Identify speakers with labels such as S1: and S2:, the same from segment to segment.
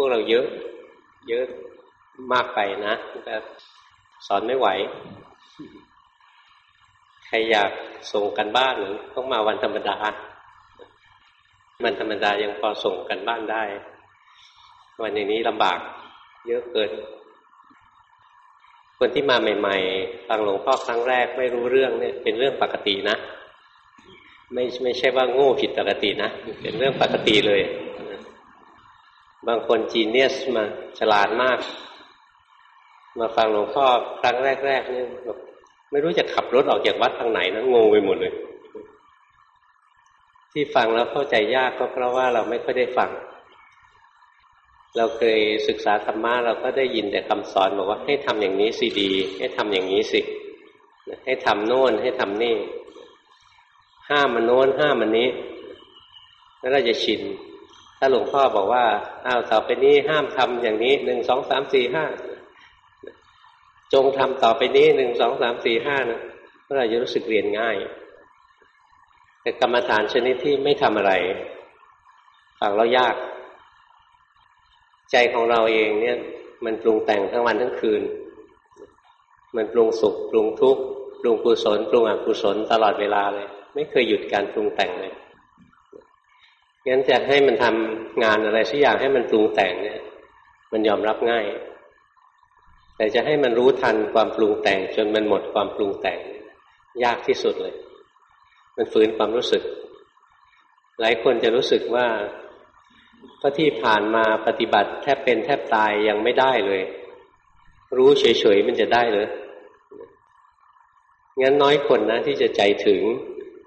S1: วกเราเยอะ เยอะมากไปนะแบบสอนไม่ไหว ใครอยากส่งกันบ้านหรือต้องมาวันธรรมดา วันธรรมดายังพอส่งกันบ้านได้ วันอย่างนี้ลำบาก เยอะเกิน คนที่มาใหม่ ๆ ฟังหลวงพ่อครั้งแรกไม่รู้เรื่องเนี่ย เป็นเรื่องปกตินะ ไม่ไม่ใช่ว่าโง่ผิดปกตินะ เป็นเรื่องปกติเลย บางคนจีเนียสมาฉลาดมาก มาฟังหลวงพ่อครั้งแรกๆเนี่ยไม่รู้จะขับรถออกจากวัดทางไหนนะงงไปหมดเลย ที่ฟังแล้วเข้าใจยากก็เพราะว่าเราไม่ค่อยได้ฟัง เราเคยศึกษาธรรมะเราก็ได้ยินแต่คำสอนบอกว่าให้ทำอย่างนี้สิดี ให้ทำอย่างนี้สิให้ทำโน่นให้ทำนี่ ห้ามมันโน้นห้ามมันนี้ แล้วเราจะชิน ถ้าหลวงพ่อบอกว่าอ้าวต่อไปนี้ห้ามทำอย่างนี้หนึ่งสองสามสี่ห้าจงทำต่อไปนี้หนึ่งสองสามสี่ห้านะเราจะรู้สึกเรียนง่าย แต่กรรมฐานชนิดที่ไม่ทำอะไรฟังแล้วยาก ใจของเราเองเนี่ย มันปรุงแต่งทั้งวันทั้งคืน มันปรุงสุข ปรุงทุกข์ปรุงกุศล ปรุงอกุศลตลอดเวลาเลย ไม่เคยหยุดการปรุงแต่งเลย งั้นจะให้มันทำงานอะไรสักอย่างให้มันปรุงแต่งเนี่ย มันยอมรับง่าย แต่จะให้มันรู้ทันความปรุงแต่ง จนมันหมดความปรุงแต่ง ยากที่สุดเลย มันฝืนความรู้สึก หลายคนจะรู้สึกว่าก็ที่ผ่านมาปฏิบัติแทบเป็นแทบตายยังไม่ได้เลย รู้เฉยๆมันจะได้เลยงั้นน้อยคนนะที่จะใจถึง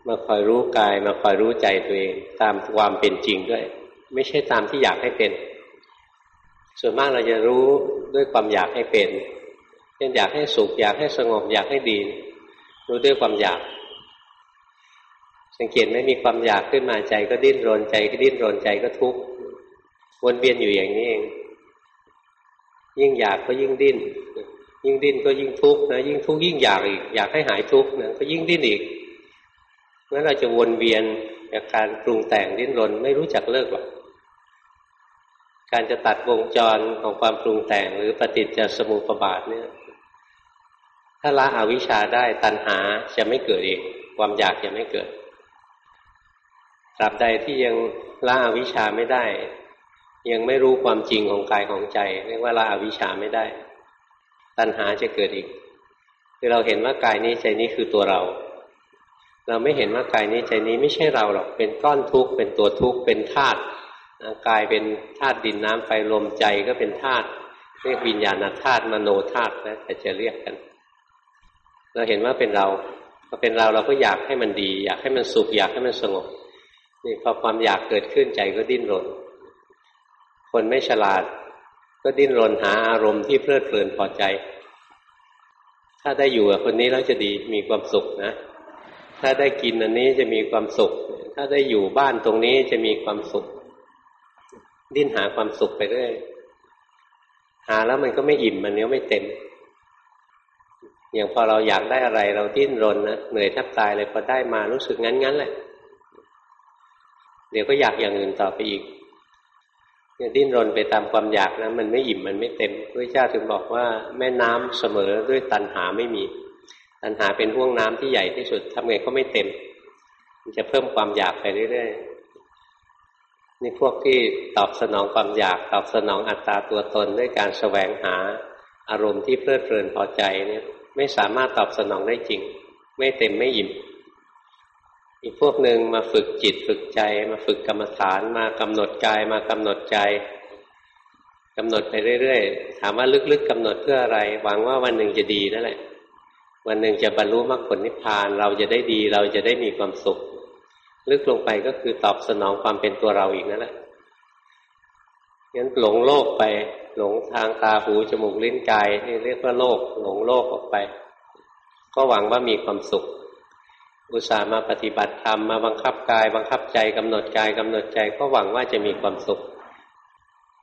S1: มาคอยรู้กายมาคอยรู้ใจตัวเอง ตามความเป็นจริงด้วย ไม่ใช่ตามที่อยากให้เป็น ส่วนมากเราจะรู้ด้วยความอยากให้เป็นเช่นอยากให้สุขอยากให้สงบอยากให้ดี รู้ด้วยความอยาก สังเกตไม่มีความอยากขึ้นมาใจก็ดิ้นรนใจก็ดิ้นรนใจก็ทุกข์วนเวียนอยู่อย่างนี้เอง ยิ่งอยากก็ยิ่งดิ้น ยิ่งดิ้นก็ยิ่งทุกข์นะยิ่งทุกข์ยิ่งอยากอีกอยากให้หายทุกข์นะก็ยิ่งดิ้นอีก งั้นเราจะวนเวียนจากการปรุงแต่งดิ้นรนไม่รู้จักเลิกหรอกการจะตัดวงจรของความปรุงแต่งหรือปฏิจจสมุปบาทเนี่ย ถ้าละอวิชชาได้ตัณหาจะไม่เกิดเอง ความอยากจะไม่เกิดตราบใดที่ยังละอวิชชาไม่ได้ ยังไม่รู้ความจริงของกายของใจ เรียกว่าละอวิชชาไม่ได้ ตัณหาจะเกิดอีก คือเราเห็นว่ากายนี้ใจนี้คือตัวเรา เราไม่เห็นว่ากายนี้ใจนี้ไม่ใช่เราหรอกเป็นก้อนทุกข์เป็นตัวทุกข์เป็นธาตุกายเป็นธาตุดินน้ำไฟลมใจก็เป็นธาตุเรียกวิญญาณธาตุมโนธาตุนะแต่จะเรียกกัน เราเห็นว่าเป็นเราพอเป็นเราเราก็อยากให้มันดี อยากให้มันสุขอยากให้มันสงบนี่พอความอยากเกิดขึ้นใจก็ดิ้นรน คนไม่ฉลาด ก็ดิ้นรนหาอารมณ์ที่เพลิดเพลินพอใจ ถ้าได้อยู่กับคนนี้แล้วจะดีมีความสุขนะ ถ้าได้กินอันนี้จะมีความสุข ถ้าได้อยู่บ้านตรงนี้จะมีความสุข ดิ้นหาความสุขไปเรื่อยหาแล้วมันก็ไม่อิ่มมันเนี้ยไม่เต็ม อย่างพอเราอยากได้อะไร เราดิ้นรนนะเหนื่อยแทบตายเลยพอได้มารู้สึกงั้นงั้นแหละเดี๋ยวก็อยากอย่างอื่นต่อไปอีกเนี่ยดิ้นรนไปตามความอยากนะมันไม่อิ่มมันไม่เต็มพระเจ้าถึงบอกว่า แม่น้ำเสมอด้วยตันหาไม่มี ตันหาเป็นห่วงน้ำที่ใหญ่ที่สุดทำไงก็ไม่เต็ม มันจะเพิ่มความอยากไปเรื่อยๆนี่พวกที่ตอบสนองความอยาก ตอบสนองอัตตาตัวตนด้วยการแสวงหาอารมณ์ที่เพลิดเพลินพอใจเนี่ยไม่สามารถตอบสนองได้จริง ไม่เต็มไม่อิ่มอีกพวกหนึ่งมาฝึกจิตฝึกใจ มาฝึกกรรมฐานมากำหนดกายมากำหนดใจกำหนดไปเรื่อยๆถามว่าลึกๆกำหนดเพื่ออะไรหวังว่าวันหนึ่งจะดีนั่นแหละ วันหนึ่งจะบรรลุมรรคผลนิพพาน เราจะได้ดีเราจะได้มีความสุข ลึกลงไปก็คือตอบสนองความเป็นตัวเราอีกนั่นแหละงั้นหลงโลกไป หลงทางตาหูจมูกลิ้นกายนี่เรียกว่าโลก หลงโลกออกไป ก็หวังว่ามีความสุข อุตส่าห์มาปฏิบัติธรรมมาบังคับกาย บังคับใจกำหนดกายกำหนดใจก็หวังว่าจะมีความสุข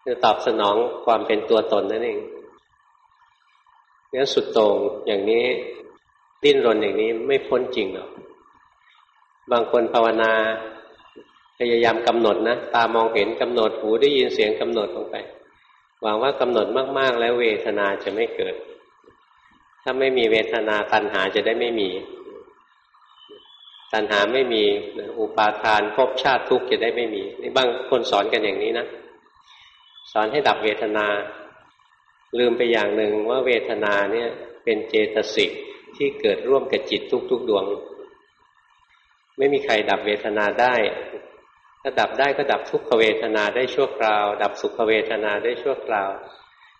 S1: คือตอบสนองความเป็นตัวตนนั่นเองงั้นสุดโต่งอย่างนี้ ดิ้นรนอย่างนี้ไม่พ้นจริงหรอกบางคนภาวนา พยายามกำหนดนะตามองเห็นกำหนดหูได้ยินเสียงกำหนดลงไป หวังว่ากำหนดมาก ๆ แล้วเวทนาจะไม่เกิด ถ้าไม่มีเวทนาตัณหาจะได้ไม่มี ตัณหาไม่มีอุปาทานภพชาติทุกข์จะได้ไม่มีนี่บางคนสอนกันอย่างนี้นะสอนให้ดับเวทนา ลืมไปอย่างหนึ่งว่าเวทนาเนี่ย เป็นเจตสิก ที่เกิดร่วมกับจิตทุก ๆ ดวง ไม่มีใครดับเวทนาได้ ถ้าดับได้ก็ดับทุกขเวทนาได้ชั่วคราว ดับสุขเวทนาได้ชั่วคราว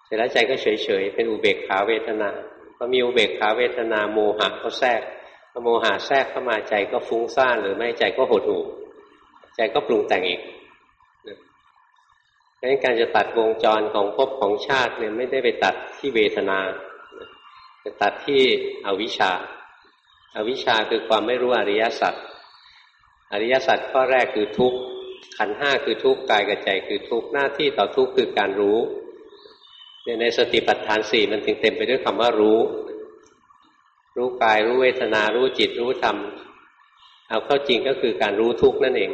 S1: เสร็จแล้วใจก็เฉยๆเป็นอุเบกขาเวทนาพอมีอุเบกขาเวทนาโมหะก็แทรกพอโมหะแทรกเข้ามาใจก็ฟุ้งซ่านหรือไม่ใจก็หดหู่ใจก็ปรุงแต่งอีกดังนั้นการจะตัดวงจรของภพของชาติเนี่ยไม่ได้ไปตัดที่เวทนา จะตัดที่อวิชชาอาวิชชาคือความไม่รู้อริยสัจอริยสัจข้อแรกคือทุกข์ขันห้าคือทุกข์กายกับใจคือทุกข์หน้าที่ต่อทุกข์คือการรู้ในสติปัฏฐานสี่มันถึงเต็มไปด้วยคำว่ารู้ รู้กายรู้เวทนารู้จิตรู้ธรรมเอาเข้าจริงก็คือการรู้ทุกข์นั่นเอง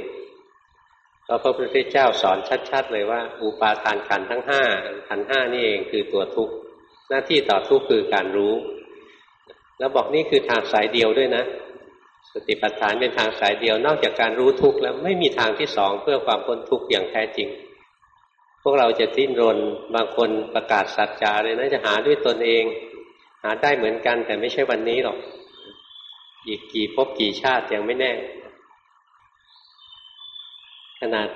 S1: เพราะพระพุทธเจ้าสอนชัด ๆ เลยว่า อุปาทานขันทั้งห้าขันห้านี่เองคือตัวทุกข์ หน้าที่ต่อทุกข์คือการรู้ แล้วบอกนี่คือทางสายเดียวด้วยนะ สติปัฏฐานเป็นทางสายเดียว นอกจากการรู้ทุกข์แล้วไม่มีทางที่สองเพื่อความพ้นทุกข์อย่างแท้จริง พวกเราจะทิ้นรนบางคนประกาศสัจจาเลยนะจะหาด้วยตนเอง หาได้เหมือนกันแต่ไม่ใช่วันนี้หรอก อีกกี่ภพกี่ชาติยังไม่แน่ ขนาด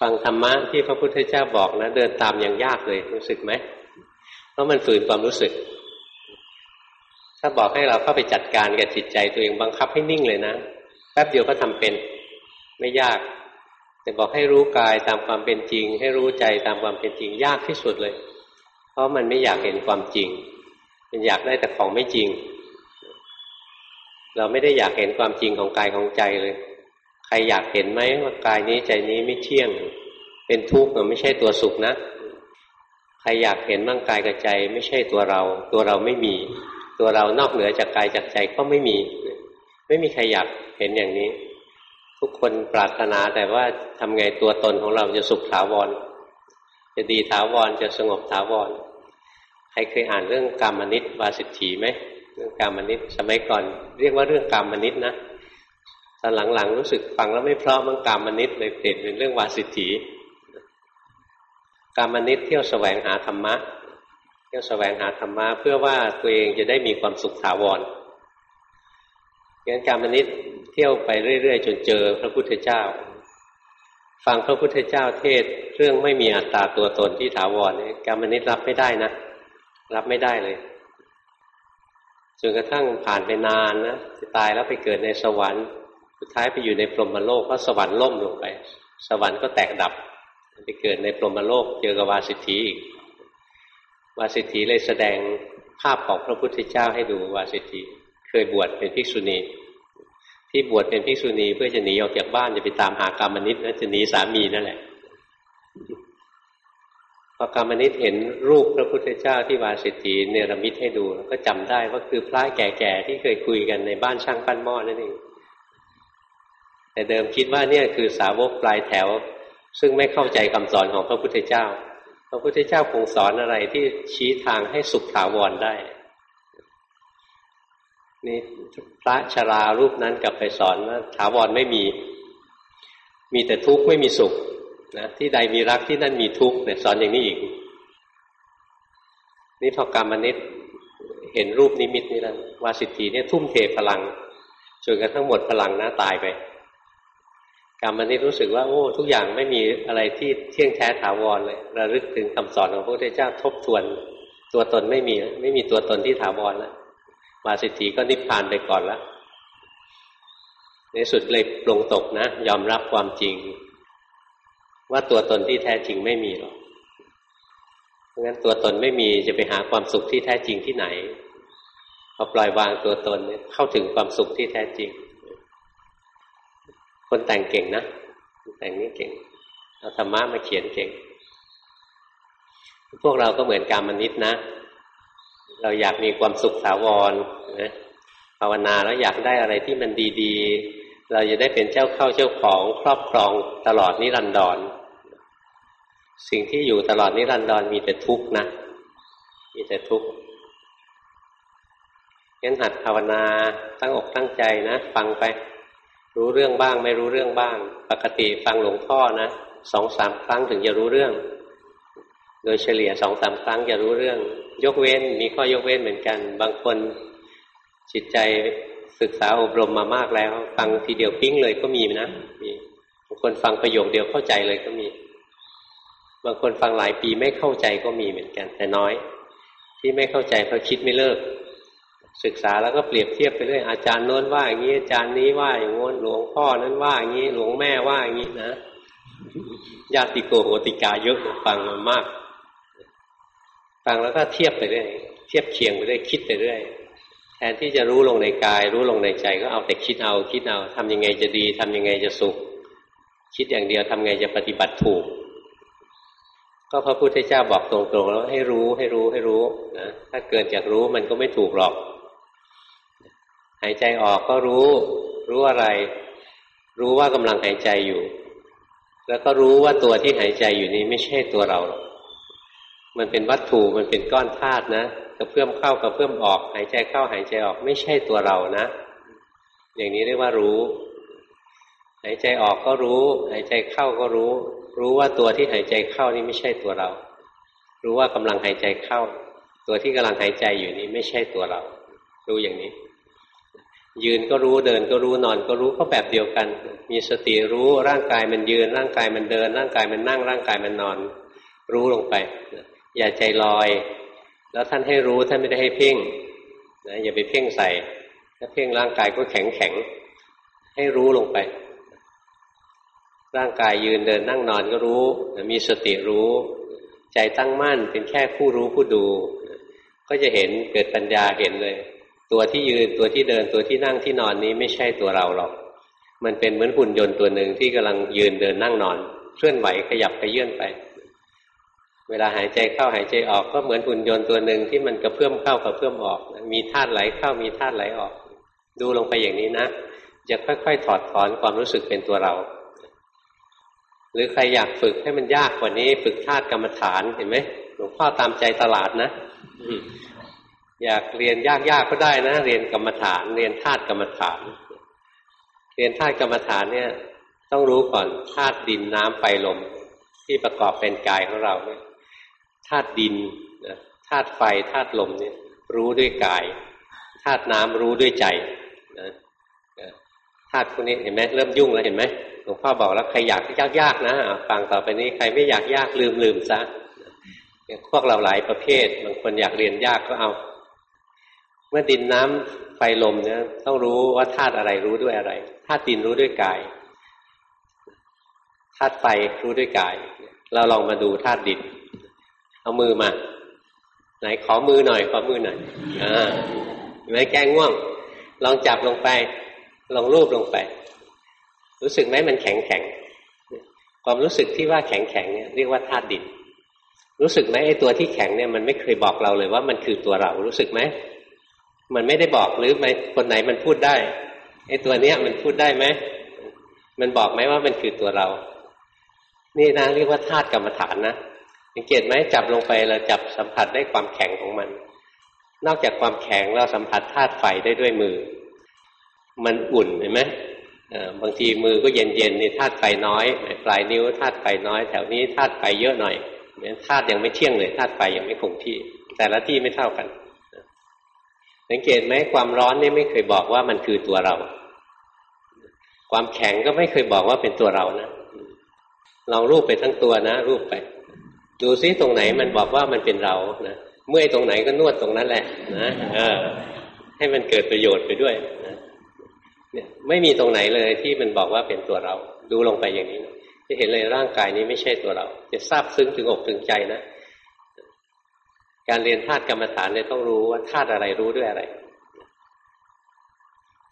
S1: ฟังธรรมะที่พระพุทธเจ้าบอกนะ เดินตามอยังยากเลยรู้สึกไหม เพราะมันฝืนความรู้สึก ถ้าบอกให้เราเข้าไปจัดการกับจิตใจตัวเองบังคับให้นิ่งเลยนะแป๊บเดียวก็ทำเป็น ไม่ยาก แต่บอกให้รู้กายตามความเป็นจริง ให้รู้ใจตามความเป็นจริงยากที่สุดเลย เพราะมันไม่อยากเห็นความจริง มันอยากได้แต่ของไม่จริง เราไม่ได้อยากเห็นความจริงของกายของใจเลย ใครอยากเห็นไหมว่ากายนี้ใจนี้ไม่เที่ยง เป็นทุกข์มันไม่ใช่ตัวสุขนะ ใครอยากเห็นร่างกายกับใจ ไม่ใช่ตัวเรา ตัวเราไม่มี ตัวเรานอกเหนือจากกายจากใจก็ไม่มี ไม่มีใครอยากเห็นอย่างนี้ ทุกคนปรารถนาแต่ว่าทำไงตัวตนของเราจะสุขถาวร จะดีถาวรจะสงบถาวร ใครเคยอ่านเรื่องกรรมนิตวาสิทธีไหมเรื่องกรรมนิตสมัยก่อน เรียกว่าเรื่องกรรมนิตนะตอนหลังๆรู้สึกฟังแล้วไม่เพราะมันกรรมนิตเลยเปลี่ยนเป็นเรื่องวาสิทธี กรรมนิตเที่ยวแสวงหาธรรมะ เที่ยวแสวงหาธรรมะเพื่อว่าตัวเองจะได้มีความสุขถาวรงั้นการมนิตเที่ยวไปเรื่อยๆ จนเจอพระพุทธเจ้า ฟังพระพุทธเจ้าเทศเรื่องไม่มีอัตตาตัวตนที่ถาวรการมนิตรับไม่ได้นะ รับไม่ได้เลยจนกระทั่งผ่านไปนานนะจะตายแล้วไปเกิดในสวรรค์ สุดท้ายไปอยู่ในพรหมโลกเพราะสวรรค์ล่มลงไป สวรรค์ก็แตกดับ ไปเกิดในพรมโลกเจอกับวาสิทธีอีกวาสิทธีเลยแสดงภาพของพระพุทธเจ้าให้ดูวาสิทธีเคยบวชเป็นภิกษุณี ที่บวชเป็นภิกษุณีเพื่อจะหนีออกจากบ้านจะไปตามหากรรมนิตนะจะหนีสามีนั่นแหละพอกรรมนิตเห็นรูปพระพุทธเจ้าที่วาสิทธีเนรมิตให้ดูก็จำได้ว่าคือพระแก่ๆที่เคยคุยกันในบ้านช่างปั้นหม้อนั่นเองแต่เดิมคิดว่าเนี่ยคือสาวกปลายแถว ซึ่งไม่เข้าใจคำสอนของพระพุทธเจ้า พระพุทธเจ้าคงสอนอะไรที่ชี้ทางให้สุขถาวรได้นี่พระชรารูปนั้นกลับไปสอนว่าถาวรไม่มี มีแต่ทุกข์ไม่มีสุขนะที่ใดมีรักที่นั่นมีทุกข์เนี่ยสอนอย่างนี้อีก นี่พอกรรมนิตเห็นรูปนิมิตนี่แล้ววาสิทธีเนี่ยทุ่มเทพลังจนกระทั่งหมดพลังนะตายไป กรรมนี้รู้สึกว่าโอ้ทุกอย่างไม่มีอะไรที่เที่ยงแท้ถาวรเลยระลึกถึงคำสอนของพระพุทธเจ้าทบทวน ตัวตนไม่มี ไม่มีตัวตนที่ถาวรแล้วมาสิทธิก็นิพพานไปก่อนแล้วในสุดเลยปลงตกนะ ยอมรับความจริง ว่าตัวตนที่แท้จริงไม่มีหรอกเพราะงั้นตัวตนไม่มีจะไปหาความสุขที่แท้จริงที่ไหนพอปล่อยวางตัวตนเข้าถึงความสุขที่แท้จริง คนแต่งเก่งนะแต่งนี้เก่งเอาธรรมะมาเขียนเก่ง พวกเราก็เหมือนการมนิดนะ เราอยากมีความสุขถาวรนะภาวนาแล้วอยากได้อะไรที่มันดีๆ เราจะได้เป็นเจ้าเข้าเจ้าของครอบครองตลอดนิรันดร สิ่งที่อยู่ตลอดนิรันดรมีแต่ทุกข์นะ มีแต่ทุกข์งั้นหัดภาวนาตั้งอกตั้งใจนะ ฟังไป รู้เรื่องบ้างไม่รู้เรื่องบ้าง ปกติฟังหลวงพ่อนะสองสามครั้งถึงจะรู้เรื่อง โดยเฉลี่ยสองสามครั้งจะรู้เรื่อง ยกเว้นมีข้อยกเว้นเหมือนกัน บางคนจิตใจศึกษาอบรมมามากแล้ว ฟังทีเดียวปิ้งเลยก็มีนะมีบางคนฟังประโยคเดียวเข้าใจเลยก็มี บางคนฟังหลายปีไม่เข้าใจก็มีเหมือนกัน แต่น้อย ที่ไม่เข้าใจเพราะคิดไม่เลิก ศึกษาแล้วก็เปรียบเทียบไปเรื่อยอาจารย์โน้นว่าอย่างนี้อาจารย์นี้ว่าอย่างโน้นหลวงพ่อนั้นว่าอย่างนี้หลวงแม่ว่าอย่างนี้นะญาติโกโหติกาเยอะฟังมามากฟังแล้วก็เทียบไปเรื่อยเทียบเคียงไปเรื่อยคิดไปเรื่อยแทนที่จะรู้ลงในกาย รู้ลงในใจก็เอาแต่คิดเอา คิดเอาทำยังไงจะดีทำยังไงจะสุข คิดอย่างเดียวทำไงจะปฏิบัติถูก ก็พระพุทธเจ้าบอกตรงๆแล้วให้รู้ให้รู้ให้รู้นะถ้าเกินจากรู้มันก็ไม่ถูกหรอก หายใจออกก็รู้ รู้อะไร รู้ว่ากำลังหายใจอยู่ แล้วก็รู้ว่าตัวที่หายใจอยู่นี้ไม่ใช่ตัวเรา มันเป็นวัตถุมันเป็นก้อนธาตุนะกระเพื่อมเข้ากระเพื่อมออก หายใจเข้าหายใจออกไม่ใช่ตัวเรานะ อย่างนี้เรียกว่ารู้ หายใจออกก็รู้ หายใจเข้าก็รู้ รู้ว่าตัวที่หายใจเข้านี่ไม่ใช่ตัวเรา รู้ว่ากำลังหายใจเข้า ตัวที่กำลังหายใจอยู่นี้ไม่ใช่ตัวเรา รู้อย่างนี้ ยืนก็รู้เดินก็รู้นอนก็รู้ก็แบบเดียวกัน มีสติรู้ร่างกายมันยืน ร่างกายมันเดิน ร่างกายมันนั่ง ร่างกายมันนอน รู้ลงไป อย่าใจลอย แล้วท่านให้รู้ท่านไม่ได้ให้เพ่งนะอย่าไปเพ่งใส่ถ้าเพ่งร่างกายก็แข็งแข็งให้รู้ลงไป ร่างกายยืนเดินนั่งนอนก็รู้ มีสติรู้ ใจตั้งมั่นเป็นแค่ผู้รู้ผู้ดู ก็จะเห็นเกิดปัญญาเห็นเลย ตัวที่ยืนตัวที่เดินตัวที่นั่งที่นอนนี้ไม่ใช่ตัวเราหรอก มันเป็นเหมือนหุ่นยนต์ตัวหนึ่งที่กำลังยืนเดินนั่งนอนเคลื่อนไหวขยับขยื่นไป เวลาหายใจเข้าหายใจออกก็เหมือนหุ่นยนต์ตัวหนึ่งที่มันกระเพื่อมเข้ากระเพื่อมออก มีธาตุไหลเข้ามีธาตุไหลออก ดูลงไปอย่างนี้นะจะค่อยๆ ถอดถอนความรู้สึกเป็นตัวเรา หรือใครอยากฝึกให้มันยากกว่านี้ ฝึกธาตุกรรมฐานเห็นไหมหลวงพ่อตามใจตลาดนะ อยากเรียนยากๆก็ได้นะ เรียนกรรมฐาน เรียนธาตุกรรมฐาน เรียนธาตุกรรมฐานเนี่ย ต้องรู้ก่อนธาตุดินน้ำไฟลม ที่ประกอบเป็นกายของเราเนี่ยธาตุดินธาตุไฟธาตุลมเนี่ย รู้ด้วยกายธาตุน้ำรู้ด้วยใจนะธาตุพวกนี้เห็นไหมเริ่มยุ่งแล้วเห็นไหมหลวงพ่อบอกแล้วใครอยากยากยากนะฟังต่อไปนี้ใครไม่อยากยากลืมลืมซะพวกเราหลายประเภทบางคนอยากเรียนยากก็เอา มื่อดินน้ำไฟลมเนี่ยต้องรู้ว่าธาตุอะไรรู้ด้วยอะไรธาตุดินรู้ด้วยกายธาตุไฟรู้ด้วยกาย เราลองมาดูธาตุดิน เอามือมา ไหนขอมือหน่อยขอมือหน่อยอ่าไม่แก้ง่วง ลองจับลงไป ลองรูปลงไป รู้สึกไหมมันแข็งแข็งความรู้สึกที่ว่าแข็งแข็งเนี่ยเรียกว่าธาตุดิน รู้สึกไหมไอ้ตัวที่แข็งเนี่ยมันไม่เคยบอกเราเลยว่ามันคือตัวเรารู้สึกไหม มันไม่ได้บอกหรือไมคนไหนมันพูดได้ไอ้ตัวเนี้ยมันพูดได้ไหมมันบอกไหมว่ามันคือตัวเรา นี่นะเรียกว่าธาตุกรรมฐานนะสังเกตไหมจับลงไปเราจับสัมผัสได้ความแข็งของมัน นอกจากความแข็งเราสัมผัสธาตุไฟได้ด้วยมือ มันอุ่นเห็นไหมบางทีมือก็เย็นเย็นนี่ธาตุไฟน้อยปลายนิ้วธาตุไฟน้อย แถวนี้ธาตุไฟเยอะหน่อยธาตุยังไม่เที่ยงเลยธาตุไฟยังไม่คงที่ แต่ละที่ไม่เท่ากัน สังเกตไหมความร้อนนี่ไม่เคยบอกว่ามันคือตัวเรา ความแข็งก็ไม่เคยบอกว่าเป็นตัวเรานะลองรูปไปทั้งตัวนะ รูปไป ดูซิตรงไหนมันบอกว่ามันเป็นเรานะเมื่อยตรงไหนก็นวดตรงนั้นแหละ นะเออ ให้มันเกิดประโยชน์ไปด้วยนะเนี่ยไม่มีตรงไหนเลยที่มันบอกว่าเป็นตัวเรา ดูลงไปอย่างนี้นะจะเห็นเลยร่างกายนี้ไม่ใช่ตัวเรา จะทราบซึ้งถึงอกถึงใจนะ การเรียนธาตุกรรมฐานเนี่ยต้องรู้ว่าธาตุอะไรรู้ด้วยอะไร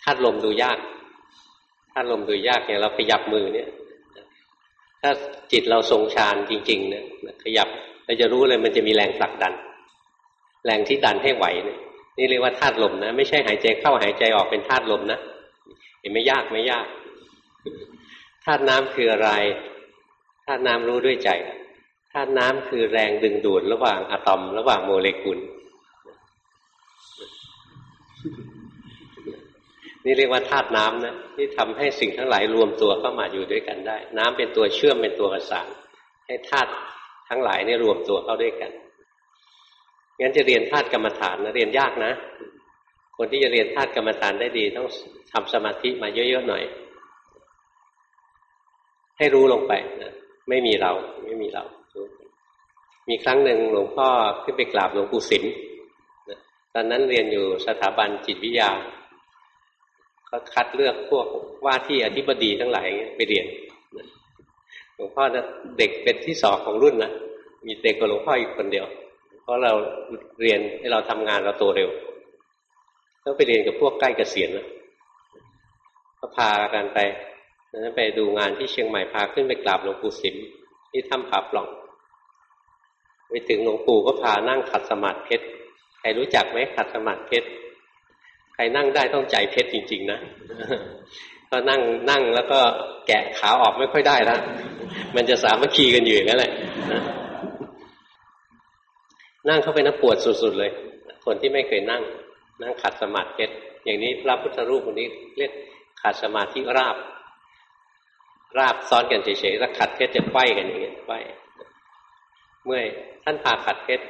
S1: ธาตุลมดูยากธาตุลมดูยากอย่างเราขยับมือเนี่ย ถ้าจิตเราทรงฌานจริงๆเนี่ยขยับเราจะรู้เลยมันจะมีแรงผลักดัน แรงที่ดันให้ไหวเนี่ยนี่เรียกว่าธาตุลมนะ ไม่ใช่หายใจเข้าหายใจออกเป็นธาตุลมนะเห็นไม่ยากไม่ยากธาตุน้ำคืออะไรธาตุน้ำรู้ด้วยใจ ธาตุน้ำคือแรงดึงดูดระหว่างอะตอม ระหว่างโมเลกุล นี่เรียกว่าธาตุน้ำนะที่ทำให้สิ่งทั้งหลายรวมตัวเข้ามาอยู่ด้วยกันได้ น้ำเป็นตัวเชื่อมเป็นตัวประสานให้ธาตุทั้งหลายนี่รวมตัวเข้าด้วยกันงั้นจะเรียนธาตุกรรมฐานนะเรียนยากนะ คนที่จะเรียนธาตุกรรมฐานได้ดี ต้องทำสมาธิมาเยอะๆหน่อย ให้รู้ลงไปนะไม่มีเราไม่มีเรา มีครั้งหนึ่งหลวงพ่อขึ้นไปกราบหลวงปู่สิมตอนนั้นเรียนอยู่สถาบันจิตวิทยาก็คัดเลือกพวกว่าที่อธิบดีทั้งหลายไปเรียนหลวงพ่อนะเด็กเป็นที่สองของรุ่นนะมีเด็กกว่าหลวงพ่ออีกคนเดียว เพราะเราเรียนให้เราทำงานเราโตเร็วต้องไปเรียนกับพวกใกล้เกษียณนะก็พากันไปนั้นไปดูงานที่เชียงใหม่พาขึ้นไปกราบหลวงปู่สิมที่ถ้ำผาปล่อง ไปถึงหลวงปู่ก็พานั่งขัดสมาธิเพชรใครรู้จักไหมขัดสมาธิเพชรใครนั่งได้ต้องใจเพชรจริง ๆ นะก็นั่งนั่งแล้วก็แกะขาออกไม่ค่อยได้ล้วมันจะสามัคคีกันอยู่อย่างนั้นแหละนั่งเข้าไปนะปวดสุด ๆ เลย คนที่ไม่เคยนั่ง นั่งขัดสมาธิเพชรอย่างนี้พระพุทธรูปคนนี้เรียกขัดสมาธิราบ ราบซ้อนกันเฉยๆแล้วขัดเพชรจะไขว้กันอย่างนี้ไขว้ เมื่อยท่านพาขัดเพชร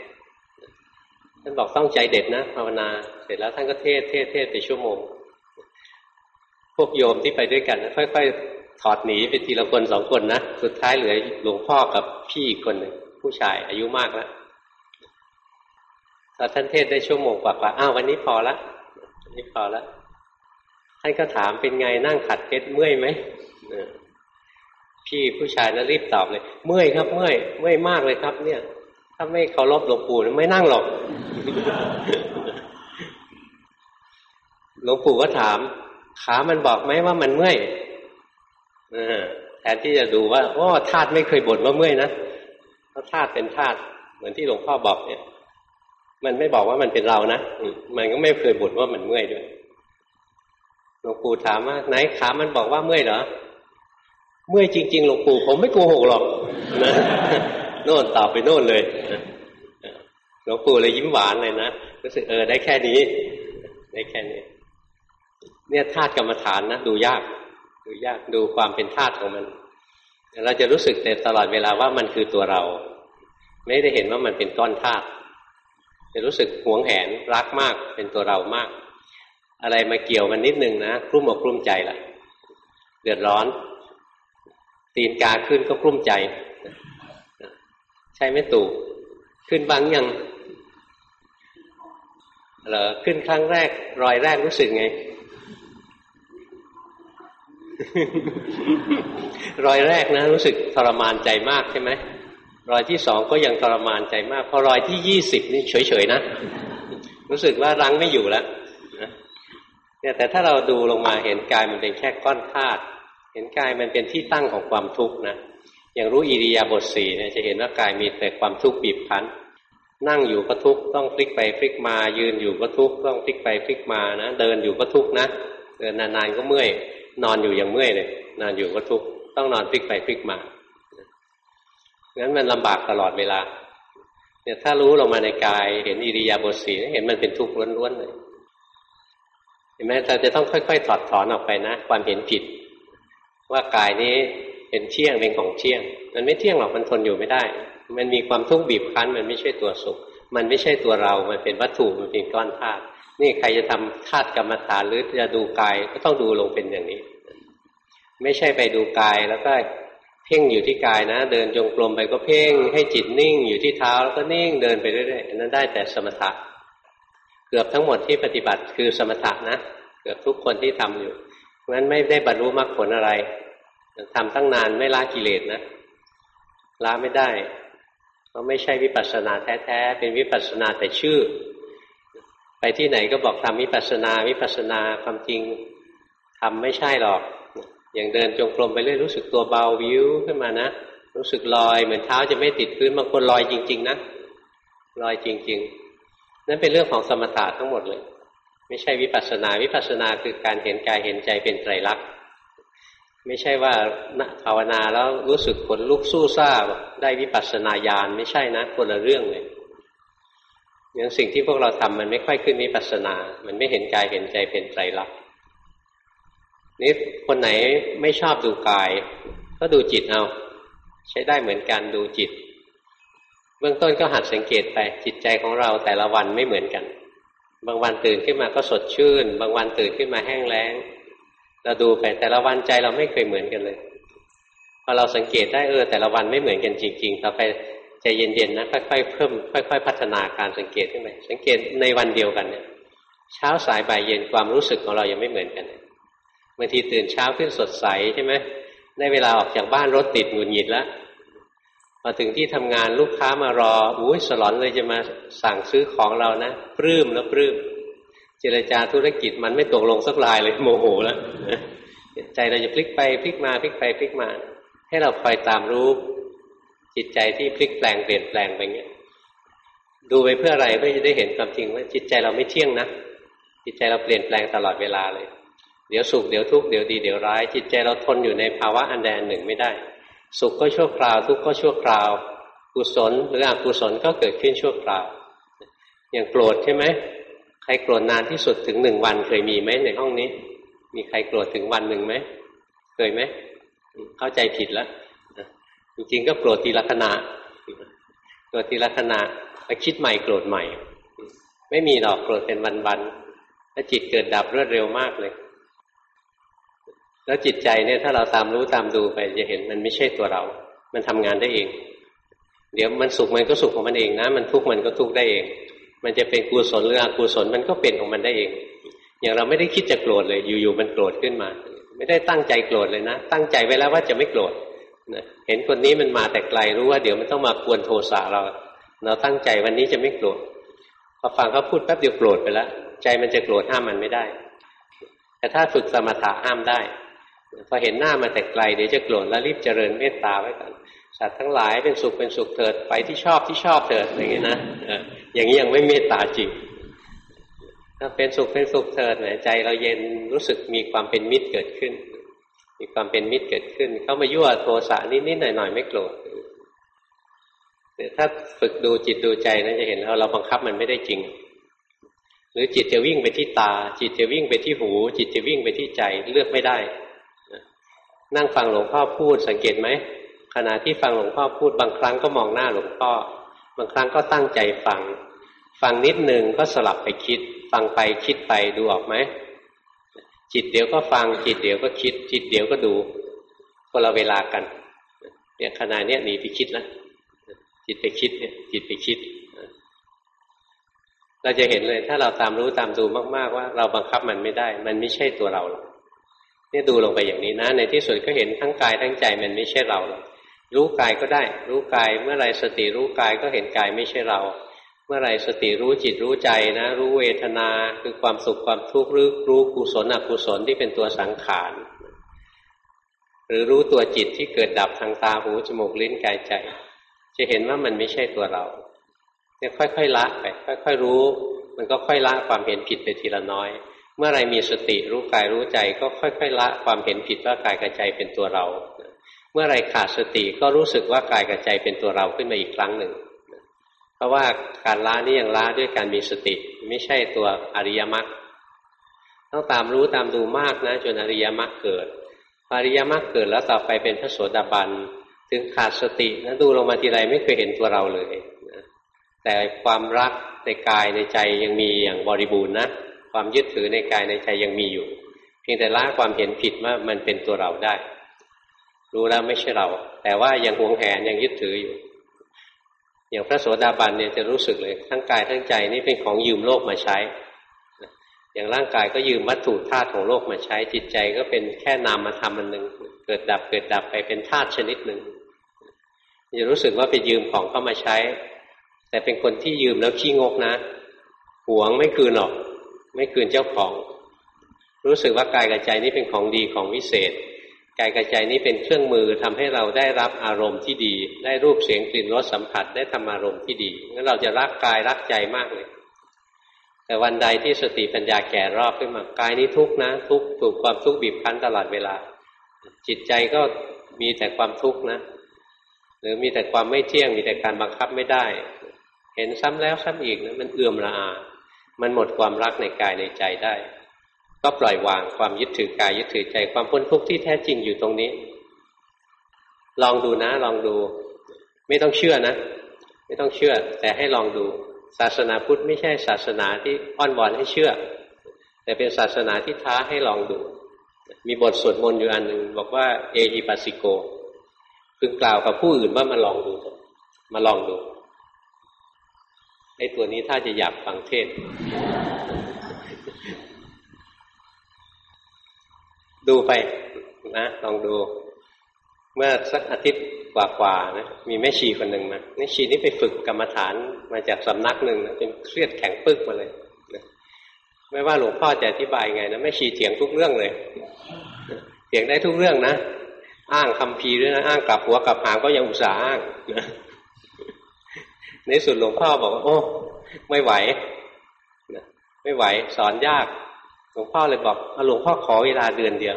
S1: ท่านบอกต้องใจเด็ดนะภาวนา เสร็จแล้วท่านก็เทศเทศเทศไปชั่วโมง พวกโยมที่ไปด้วยกันค่อยๆถอดหนีไปทีละคนสองคนนะสุดท้ายเหลือหลวงพ่อกับพี่อีกคนหนึ่งผู้ชายอายุมากแล้วตอท่านเทศได้ชั่วโมงกว่าๆอ้าววันนี้พอละวันนี้พอละท่านก็ถามเป็นไงนั่งขัดเพชรเมื่อยไหม พี่ผู้ชายนะรีบตอบเลย เมื่อยครับ เมื่อยเมื่อยมากเลยครับ เนี่ย ถ้าไม่เคารพหลวงปู่ไม่นั่งหรอกหลวงปู่ก็ถาม ขามันบอกไหมว่ามันเมื่อยแทนที่จะดูว่าโอ้ธาตุไม่เคยบ่นว่าเมื่อยนะเพราะธาตุเป็นธาตุเหมือนที่หลวงพ่อบอกเนี่ย มันไม่บอกว่ามันเป็นเรานะมันก็ไม่เคยบ่นว่ามันเมื่อยด้วยหลวงปู่ถามว่าไหนขามันบอกว่าเมื่อยเหรอ เมื่อยจริงๆหลวงปู่ผมไม่โกหกหรอกนะโน่นตอบไปโน่นเลยหลวงปู่เลยยิ้มหวานเลยนะรู้สึกเออได้แค่นี้ ได้แค่นี้ เนี่ยธาตุกรรมฐานนะดูยาก ดูยากดูความเป็นธาตุของมัน เราจะรู้สึกแต่ตลอดเวลาว่ามันคือตัวเรา ไม่ได้เห็นว่ามันเป็นก้อนธาตุจะรู้สึกหวงแหนรักมากเป็นตัวเรามาก อะไรมาเกี่ยวมันนิดนึงนะกลุ้มอกกลุ้มใจละเดือดร้อน ตีนกาขึ้นก็กลุ้มใจ ใช่ไหมตู่ขึ้นบางยังเหรอขึ้นครั้งแรก รอยแรกรู้สึกไง รอยแรกนะ รู้สึกทรมานใจมากใช่ไหมรอยที่สองก็ยังทรมานใจมากพอรอยที่ยี่สิบนี่เฉยๆนะ รู้สึกว่ารั้งไม่อยู่แล้วเนี่ยแต่ถ้าเราดูลงมาเห็นกายมันเป็นแค่ก้อนธาตุ เห็นกายมันเป็นที่ตั้งของความทุกข์นะอย่างรู้อิริยาบถสี่เนี่ยจะเห็นว่ากายมีแต่ความทุกข์บีบคั้น นั่งอยู่ก็ทุกข์ต้องพลิกไปพลิกมา ยืนอยู่ก็ทุกข์ต้องพลิกไปพลิกมานะเดินอยู่ก็ทุกข์นะเดินนานๆก็เมื่อย นอนอยู่ยังเมื่อยเลยนอนอยู่ก็ทุกข์ต้องนอนพลิกไปพลิกมางั้นมันลำบากตลอดเวลา เนี่ยถ้ารู้ลงมาในกายเห็นอิริยาบถสี่เห็นมันเป็นทุกข์ล้วนๆเลย เห็นไหมเราจะต้องค่อยๆถอดถอนออกไปนะ ความเห็นผิด ว่ากายนี้เป็นเที่ยงเป็นของเที่ยง มันไม่เที่ยงหรอกมันทนอยู่ไม่ได้ มันมีความทุกข์บีบคั้น มันไม่ใช่ตัวสุข มันไม่ใช่ตัวเรา มันเป็นวัตถุมันเป็นก้อนธาตุนี่ใครจะทำธาตุกรรมฐานหรือจะดูกายก็ต้องดูลงเป็นอย่างนี้ ไม่ใช่ไปดูกายแล้วก็เพ่งอยู่ที่กายนะ เดินจงกรมไปก็เพ่งให้จิตนิ่งอยู่ที่เท้าแล้วก็นิ่งเดินไปเรื่อยๆนั้นได้แต่สมถะ เกือบทั้งหมดที่ปฏิบัติคือสมถะนะ เกือบทุกคนที่ทำอยู่ เพราะฉะนั้นไม่ได้บรรลุมรรคผลอะไรทำตั้งนานไม่ละกิเลสนะละไม่ได้เพราะไม่ใช่วิปัสสนาแท้ๆ เป็นวิปัสสนาแต่ชื่อ ไปที่ไหนก็บอกทำวิปัสสนาวิปัสสนาความจริงทำไม่ใช่หรอก อย่างเดินจงกรมไปเรื่อยรู้สึกตัวเบาวิวขึ้นมานะ รู้สึกลอยเหมือนเท้าจะไม่ติดพื้นบางคนลอยจริง ๆ นะลอยจริง ๆ นั่นเป็นเรื่องของสมถะทั้งหมดเลย ไม่ใช่วิปัสสนาวิปัสสนาคือการเห็นกายเห็นใจเป็นไตรลักษณ์ไม่ใช่ว่าภาวนาแล้วรู้สึกขนลุกสู้ซ่าได้วิปัสสนาญาณไม่ใช่นะคนละเรื่องเลยอย่างสิ่งที่พวกเราทำมันไม่ค่อยขึ้นวิปัสสนา มันไม่เห็นกายเห็นใจเป็นไตรลักษณ์นี่คนไหนไม่ชอบดูกาย ก็ดูจิตเอา ใช้ได้เหมือนกันดูจิต เบื้องต้นก็หัดสังเกตไปจิตใจของเราแต่ละวันไม่เหมือนกัน บางวันตื่นขึ้นมาก็สดชื่น บางวันตื่นขึ้นมาแห้งแล้ง เราดูไปแต่ละวันใจเราไม่เคยเหมือนกันเลย พอเราสังเกตได้เออ แต่ละวันไม่เหมือนกันจริงๆ ต่อไปใจเย็นๆนะค่อยๆเพิ่มค่อย ๆ พัฒนาการสังเกตขึ้นไปสังเกตในวันเดียวกันเนี่ยเช้าสายบ่ายเย็นความรู้สึกของเรายังไม่เหมือนกันบางทีตื่นเช้าขึ้นสดใสใช่ไหมได้เวลาออกจากบ้านรถติดหงุดหงิดแล้ว พอถึงที่ทำงานลูกค้ามารออุ้ยสลอนเลยจะมาสั่งซื้อของเรานะปลื้มแล้วปลื้มเจรจาธุรกิจมันไม่ตกลงสักลายเลยโมโหแล้วใจเราจะพลิกไปพลิกมาพลิกไปพลิกมา ให้เราคอยตามรู้จิตใจที่พลิกแปลงเปลี่ยนแปลงไปเงี้ยดูไปเพื่ออะไรเพื่อจะได้เห็นความจริงว่าจิตใจเราไม่เที่ยงนะจิตใจเราเปลี่ยนแปลงตลอดเวลาเลย เดี๋ยวสุขเดี๋ยวทุกข์เดี๋ยวดีเดี๋ยวร้าย จิตใจเราทนอยู่ในภาวะอันใดอันหนึ่งไม่ได้ สุขก็ชั่วคราว ทุกข์ก็ชั่วคราว กุศลหรืออกุศลก็เกิดขึ้นชั่วคราว อย่างโกรธใช่ไหมใครโกรธนานที่สุดถึงหนึ่งวันเคยมีไหมในห้องนี้ มีใครโกรธถึงวันหนึ่งไหมเคยไหมเข้าใจผิดแล้วจริงๆก็โกรธทีละขณะโกรธทีละขณะไปคิดใหม่โกรธใหม่ ไม่มีหรอกโกรธเป็นวันๆแล้วจิตเกิดดับรวดเร็วมากเลย แล้วจิตใจเนี่ยถ้าเราตามรู้ตามดูไปจะเห็นมันไม่ใช่ตัวเรา มันทำงานได้เอง เดี๋ยวมันสุขมันก็สุขของมันเองนะ มันทุกข์มันก็ทุกข์ได้เอง มันจะเป็นกุศลหรืออกุศลมันก็เป็นของมันได้เอง อย่างเราไม่ได้คิดจะโกรธเลย อยู่ๆมันโกรธขึ้นมา ไม่ได้ตั้งใจโกรธเลยนะ ตั้งใจไว้แล้วว่าจะไม่โกรธนะเห็นคนนี้มันมาแต่ไกลรู้ว่าเดี๋ยวมันต้องมากวนโทสะเรา เราตั้งใจวันนี้จะไม่โกรธพอฟังเขาพูดแป๊บเดียวโกรธไปแล้ว ใจมันจะโกรธห้ามมันไม่ได้ แต่ถ้าฝึกสมถะห้ามได้ พอเห็นหน้ามาแต่ไกลเดี๋ยวจะโกรธแล้วรีบเจริญเมตตาไว้ก่อนสัตว์ทั้งหลายเป็นสุขเป็นสุขเถิดไปที่ชอบที่ชอบเถิดอย่างนี้นะอย่างนี้ยังไม่เมตตาจริงถ้าเป็นสุขเป็นสุขเถิดใจเราเย็นรู้สึกมีความเป็นมิตรเกิดขึ้น มีความเป็นมิตรเกิดขึ้น เข้ามายั่วโทสะนิดๆหน่อยๆไม่โกรธแต่ถ้าฝึกดูจิตดูใจนะจะเห็นเราเราบังคับมันไม่ได้จริง หรือจิตจะวิ่งไปที่ตา จิตจะวิ่งไปที่หู จิตจะวิ่งไปที่ใจเลือกไม่ได้ นั่งฟังหลวงพ่อพูดสังเกตไหมขณะที่ฟังหลวงพ่อพูดบางครั้งก็มองหน้าหลวงพ่อ บางครั้งก็ตั้งใจฟัง ฟังนิดหนึ่งก็สลับไปคิด ฟังไปคิดไปดูออกไหมจิตเดี๋ยวก็ฟังจิตเดี๋ยวก็คิด จิตเดี๋ยวก็ดูคนละเวลากันเนี่ยขณะนี้หนีไปคิดแล้วจิตไปคิดเนี่ยจิตไปคิด เราจะเห็นเลย ถ้าเราตามรู้ตามดูมาก ๆ ว่า เราบังคับมันไม่ได้ มันไม่ใช่ตัวเราหรอก นี่ดูลงไปอย่างนี้นะ ในที่สุดก็เห็นทั้งกายทั้งใจมันไม่ใช่เราหรอกรู้กายก็ได้ รู้กายเมื่อไรสติรู้กายก็เห็นกายไม่ใช่เรา เมื่อไรสติรู้จิตรู้ใจนะ รู้เวทนาคือความสุขความทุกข์รู้รู้กุศลอกุศลที่เป็นตัวสังขารหรือรู้ตัวจิตที่เกิดดับทางตาหูจมูกลิ้นกายใจ จะเห็นว่ามันไม่ใช่ตัวเราเนี่ยค่อยๆละไปค่อย ๆ รู้ มันก็ค่อยละความเห็นผิดไปทีละน้อย มื่อไรมีสติรู้กายรู้ใจก็ค่อย ๆ ละความเห็นผิดว่ากายกับใจเป็นตัวเรา เมื่อไรขาดสติก็รู้สึกว่ากายกับใจเป็นตัวเราขึ้นมาอีกครั้งหนึ่ง เพราะว่าการละนี่ยังละด้วยการมีสติ ไม่ใช่ตัวอริยมรรคต้องตามรู้ตามดูมากนะจนอริยมรรคเกิดอริยมรรคเกิดแล้วต่อไปเป็นพระโสดาบันถึงขาดสตินะดูลงมาทีไรไม่เคยเห็นตัวเราเลยนะแต่ความรักในกายในใจยังมีอย่างบริบูรณ์นะ ความยึดถือในกายในใจยังมีอยู่ เพียงแต่ละความเห็นผิดว่ามันเป็นตัวเราได้ รู้แล้วไม่ใช่เรา แต่ว่ายังหวงแหนยังยึดถืออยู่ อย่างพระโสดาบันเนี่ยจะรู้สึกเลยทั้งกายทั้งใจนี่เป็นของยืมโลกมาใช้ อย่างร่างกายก็ยืมวัตถุธาตุของโลกมาใช้ จิตใจก็เป็นแค่นามธรรมอันหนึ่งเกิดดับเกิดดับไปเป็นธาตุชนิดหนึ่งจะรู้สึกว่าไปยืมของเข้ามาใช้ แต่เป็นคนที่ยืมแล้วขี้งกนะหวงไม่คืนหรอก ไม่คืนเจ้าของ รู้สึกว่ากายกับใจนี่เป็นของดีของวิเศษ กายกับใจนี้เป็นเครื่องมือทำให้เราได้รับอารมณ์ที่ดี ได้รูปเสียงกลิ่นรสสัมผัสได้ทำอารมณ์ที่ดีงั้นเราจะรักกายรักใจมากเลย แต่วันใดที่สติปัญญาแก่รอบขึ้นมากายนี้ทุกนะ ทุกถูกความทุกข์บีบคั้นตลอดเวลา จิตใจก็มีแต่ความทุกข์นะ หรือมีแต่ความไม่เที่ยงมีแต่การบังคับไม่ได้ เห็นซ้ำแล้วซ้ำอีกนะมันเอื่อมละอา มันหมดความรักในกายในใจได้ ก็ปล่อยวางความยึดถือกายยึดถือใจความพ้นทุกข์ที่แท้จริงอยู่ตรงนี้ ลองดูนะ ลองดู ไม่ต้องเชื่อนะ ไม่ต้องเชื่อ แต่ให้ลองดู ศาสนาพุทธไม่ใช่ศาสนาที่อ้อนวอนให้เชื่อ แต่เป็นศาสนาที่ท้าให้ลองดู มีบทสวดมนต์อยู่อันหนึ่งบอกว่าเอฮิปัสสิโกพึงกล่าวกับผู้อื่นว่ามาลองดู มาลองดู อ้ตัวนี้ถ้าจะอยากฟังเทศ ดูไปนะลองดู เมื่อสักอาทิตย์กว่าๆนะมีแม่ชีคนหนึ่งมาแม่ชีนี่ไปฝึกกรรมฐานมาจากสำนักหนึ่งนะเป็นเครียดแข็งปึกมาเลยไม่ว่าหลวงพ่อจะอธิบายไงนะไม่ชีเถียงทุกเรื่องเลยเถียงได้ทุกเรื่องนะอ้างคำพีด้วยนะอ้างกลับหัวกลับหางก็ยังอุตส่าห์อ้างนะ ในสุดหลวงพ่อบอกว่าโอ้ ไม่ไหวนะไม่ไหว สอนยาก หลวงพ่อเลยบอกหลวงพ่อขอเวลาเดือนเดียว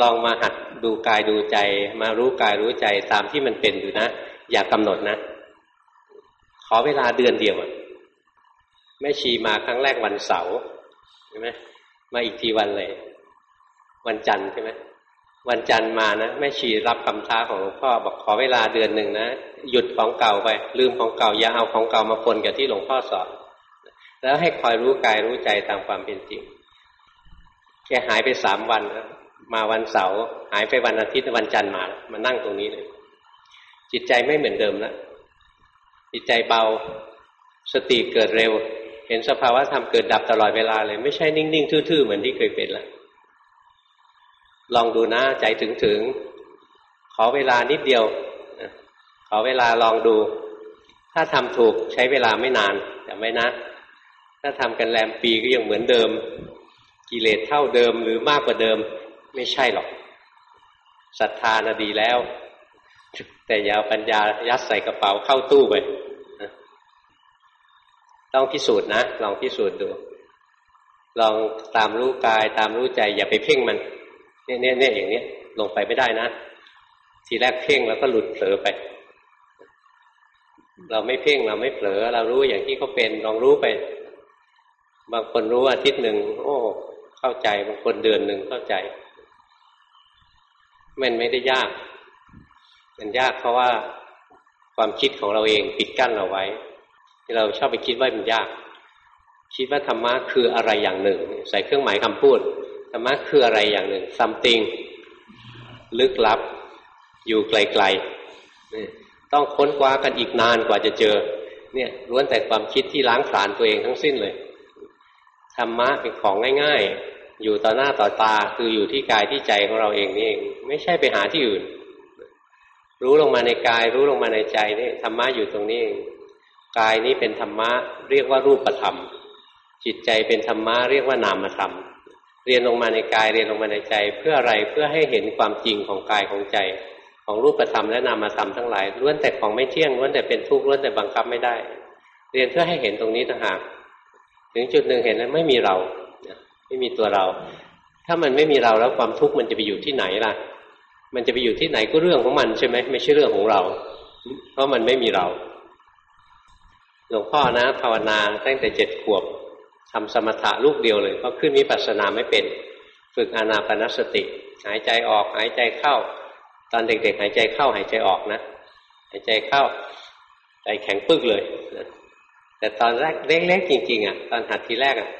S1: ลองมาหัดดูกายดูใจ มารู้กายรู้ใจตามที่มันเป็นอยู่นะ อย่ากกำหนดนะ ขอเวลาเดือนเดียวอะแม่ชีมาครั้งแรกวันเสาร์ใช่ไหมมาอีกทีวันเลย วันจันทร์ใช่ไหม วันจันทร์มานะแม่ชีรับคำท้าของหลวงพ่อบอกขอเวลาเดือนหนึ่งนะ หยุดของเก่าไป ลืมของเก่าอย่าเอาของเก่ามาปนกับที่หลวงพ่อสอนแล้วให้คอยรู้กายรู้ใจตามความเป็นจริงแกหายไปสามวันนะมาวันเสาร์หายไปวันอาทิตย์วันจันทร์มา มานั่งตรงนี้เลย จิตใจไม่เหมือนเดิมแล้วจิตใจเบาสติเกิดเร็ว เห็นสภาวะธรรมเกิดดับตลอดเวลาเลย ไม่ใช่นิ่งๆ ทื่อๆ เหมือนที่เคยเป็นละ ลองดูนะใจถึงๆขอเวลานิดเดียวขอเวลาลองดู ถ้าทำถูกใช้เวลาไม่นานแต่ไม่นะ ถ้าทำกันแรมปีก็ยังเหมือนเดิม กิเลสเท่าเดิมหรือมากกว่าเดิม ไม่ใช่หรอกศรัทธานะดีแล้ว แต่อย่าปัญญายัดใส่กระเป๋าเข้าตู้ไปต้องพิสูจน์นะ ลองพิสูจน์ดู ลองตามรู้กายตามรู้ใจ อย่าไปเพ่งมัน เนี่ยเนี่ยเนี่ยอย่างเนี้ยลงไปไม่ได้นะ ทีแรกเพ่งแล้วก็หลุดเผลอไป เราไม่เพ่งเราไม่เผลอ เรารู้อย่างที่เขาเป็นลองรู้ไป บางคนรู้อาทิตย์หนึ่งโอ้ เข้าใจบางคนเดือนหนึ่งเข้าใจ มันไม่ได้ยาก มันยากเพราะว่าความคิดของเราเองปิดกั้นเราไว้เราชอบไปคิดว่ามันยาก คิดว่าธรรมะคืออะไรอย่างหนึ่ง ใส่เครื่องหมายคำพูด ธรรมะคืออะไรอย่างหนึ่ง something ลึกลับ อยู่ไกลๆต้องค้นคว้ากันอีกนานกว่าจะเจอ เนี่ยล้วนแต่ความคิดที่ล้างผลาญตัวเองทั้งสิ้นเลยธรรมะเป็นของง่ายๆ อยู่ต่อหน้าต่อตาคืออยู่ที่กายที่ใจของเราเองนี่เอง ไม่ใช่ไปหาที่อื่น รู้ลงมาในกาย รู้ลงมาในใจนี่ธรรมะอยู่ตรงนี้เองกายนี้เป็นธรรมะ เรียกว่ารูปธรรม จิตใจเป็นธรรมะ เรียกว่านามธรรม เรียนลงมาในกายเรียนลงมาในใจ เพื่ออะไรเพื่อให้เห็นความจริงของกายของใจ ของรูปธรรมและนามธรรมทั้งหลายล้วนแต่ของไม่เที่ยงล้วนแต่เป็นทุกข์ล้วนแต่บังคับไม่ได้ เรียนเพื่อให้เห็นตรงนี้ต่างหากถึงจุดหนึ่งเห็นแล้วไม่มีเราไม่มีตัวเรา ถ้ามันไม่มีเราแล้วความทุกข์มันจะไปอยู่ที่ไหนล่ะ มันจะไปอยู่ที่ไหนก็เรื่องของมันใช่ไหมไม่ใช่เรื่องของเรา เพราะมันไม่มีเราหลวงพ่อนะภาวนาตั้งแต่เจ็ดขวบ ทำสมถะลูกเดียวเลย ก็ขึ้นวิปัสสนาไม่เป็น ฝึกอานาปนสติ หายใจออกหายใจเข้า ตอนเด็กๆ หายใจเข้าหายใจออกนะ หายใจเข้าใจแข็งปึกเลยแต่ตอนแรกเล็กๆจริงๆอะตอนหัดทีแรกอะ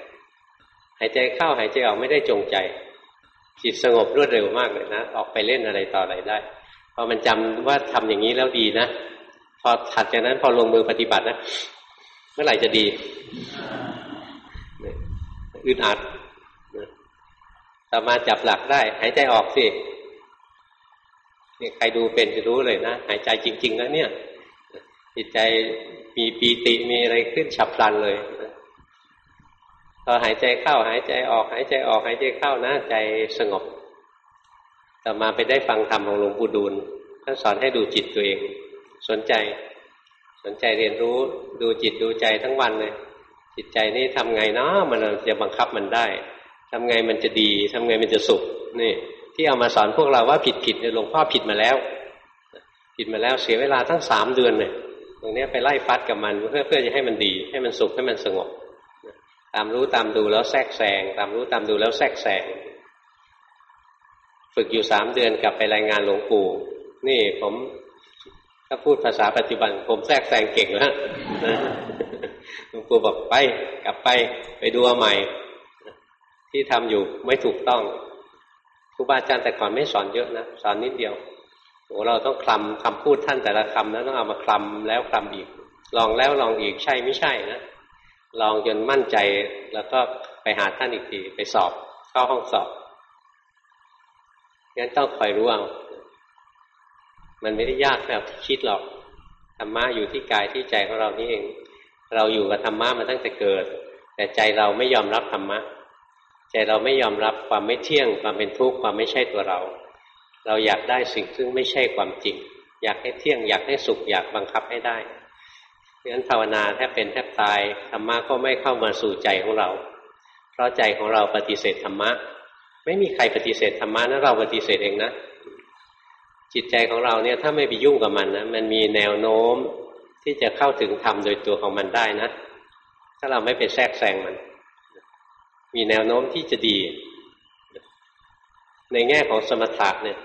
S1: หายใจเข้าหายใจออกไม่ได้จงใจ จิตสงบรวดเร็วมากเลยนะออกไปเล่นอะไรต่ออะไรได้พอมันจำว่าทำอย่างนี้แล้วดีนะพอถัดจากนั้นพอลงมือปฏิบัตินะเมื่อไหร่จะดี อึดอัดต่อมาจับหลักได้ หายใจออกสิเนี่ยใครดูเป็นจะรู้เลยนะ หายใจจริง ๆ แล้วเนี่ย จิตใจมีปีติมีอะไรขึ้นฉับพลันเลยพอหายใจเข้า หายใจออก หายใจออกหายใจเข้านะใจสงบต่อมาไปได้ฟังธรรมของหลวงปู่ดูลท่านสอนให้ดูจิตตัวเอง สนใจ สนใจเรียนรู้ดูจิตดูใจทั้งวันเลย จิตใจนี่ทำไงเนาะมันจะบังคับมันได้ทำไงมันจะดีทำไงมันจะสุขนี่ ที่เอามาสอนพวกเราว่าผิดผิดเนี่ยหลวงพ่อผิดมาแล้ว ผิดมาแล้วเสียเวลาทั้งสามเดือนเลยตรงนี้ไปไล่ฟัดกับมันเพื่อเพื่อจะให้มันดี ให้มันสุขให้มันสงบ ตามรู้ตามดูแล้วแทรกแซงตามรู้ตามดูแล้วแทรกแซงฝึกอยู่สามเดือนกลับไปรายงานหลวงปู่นี่ผมถ้าพูดภาษาปัจจุบันผมแทรกแซงเก่งแล้ว หลวงปู่บอกไป กลับไปไปดูใหม่ ที่ทำอยู่ไม่ถูกต้องครูบาอาจารย์แต่ก่อนไม่สอนเยอะนะสอนนิดเดียวโอ้เราต้องคลำคำพูดท่านแต่ละคำแล้วต้องเอามาคลำแล้วคลำอีก ลองแล้วลองอีกใช่ไม่ใช่นะลองจนมั่นใจแล้วก็ไปหาท่านอีกทีไปสอบเข้าห้องสอบงั้นต้องคอยรู้เอามันไม่ได้ยากแบบที่คิดหรอกธรรมะอยู่ที่กายที่ใจของเรานี่เอง เราอยู่กับธรรมะมาตั้งแต่เกิด แต่ใจเราไม่ยอมรับธรรมะ ใจเราไม่ยอมรับความไม่เที่ยง ความเป็นทุกข์ความไม่ใช่ตัวเรา เราอยากได้สิ่งซึ่งไม่ใช่ความจริง อยากให้เที่ยงอยากให้สุขอยากบังคับให้ได้เพราะฉะนั้นภาวนาแทบเป็นแทบตายธรรมะก็ไม่เข้ามาสู่ใจของเรา เพราะใจของเราปฏิเสธธรรมะ ไม่มีใครปฏิเสธธรรมะนะเราปฏิเสธเองนะจิตใจของเราเนี่ยถ้าไม่ไปยุ่งกับมันนะมันมีแนวโน้ม ที่จะเข้าถึงธรรมโดยตัวของมันได้นะ ถ้าเราไม่ไปแทรกแซงมัน มีแนวโน้มที่จะดี ในแง่ของสมถะเนี่ย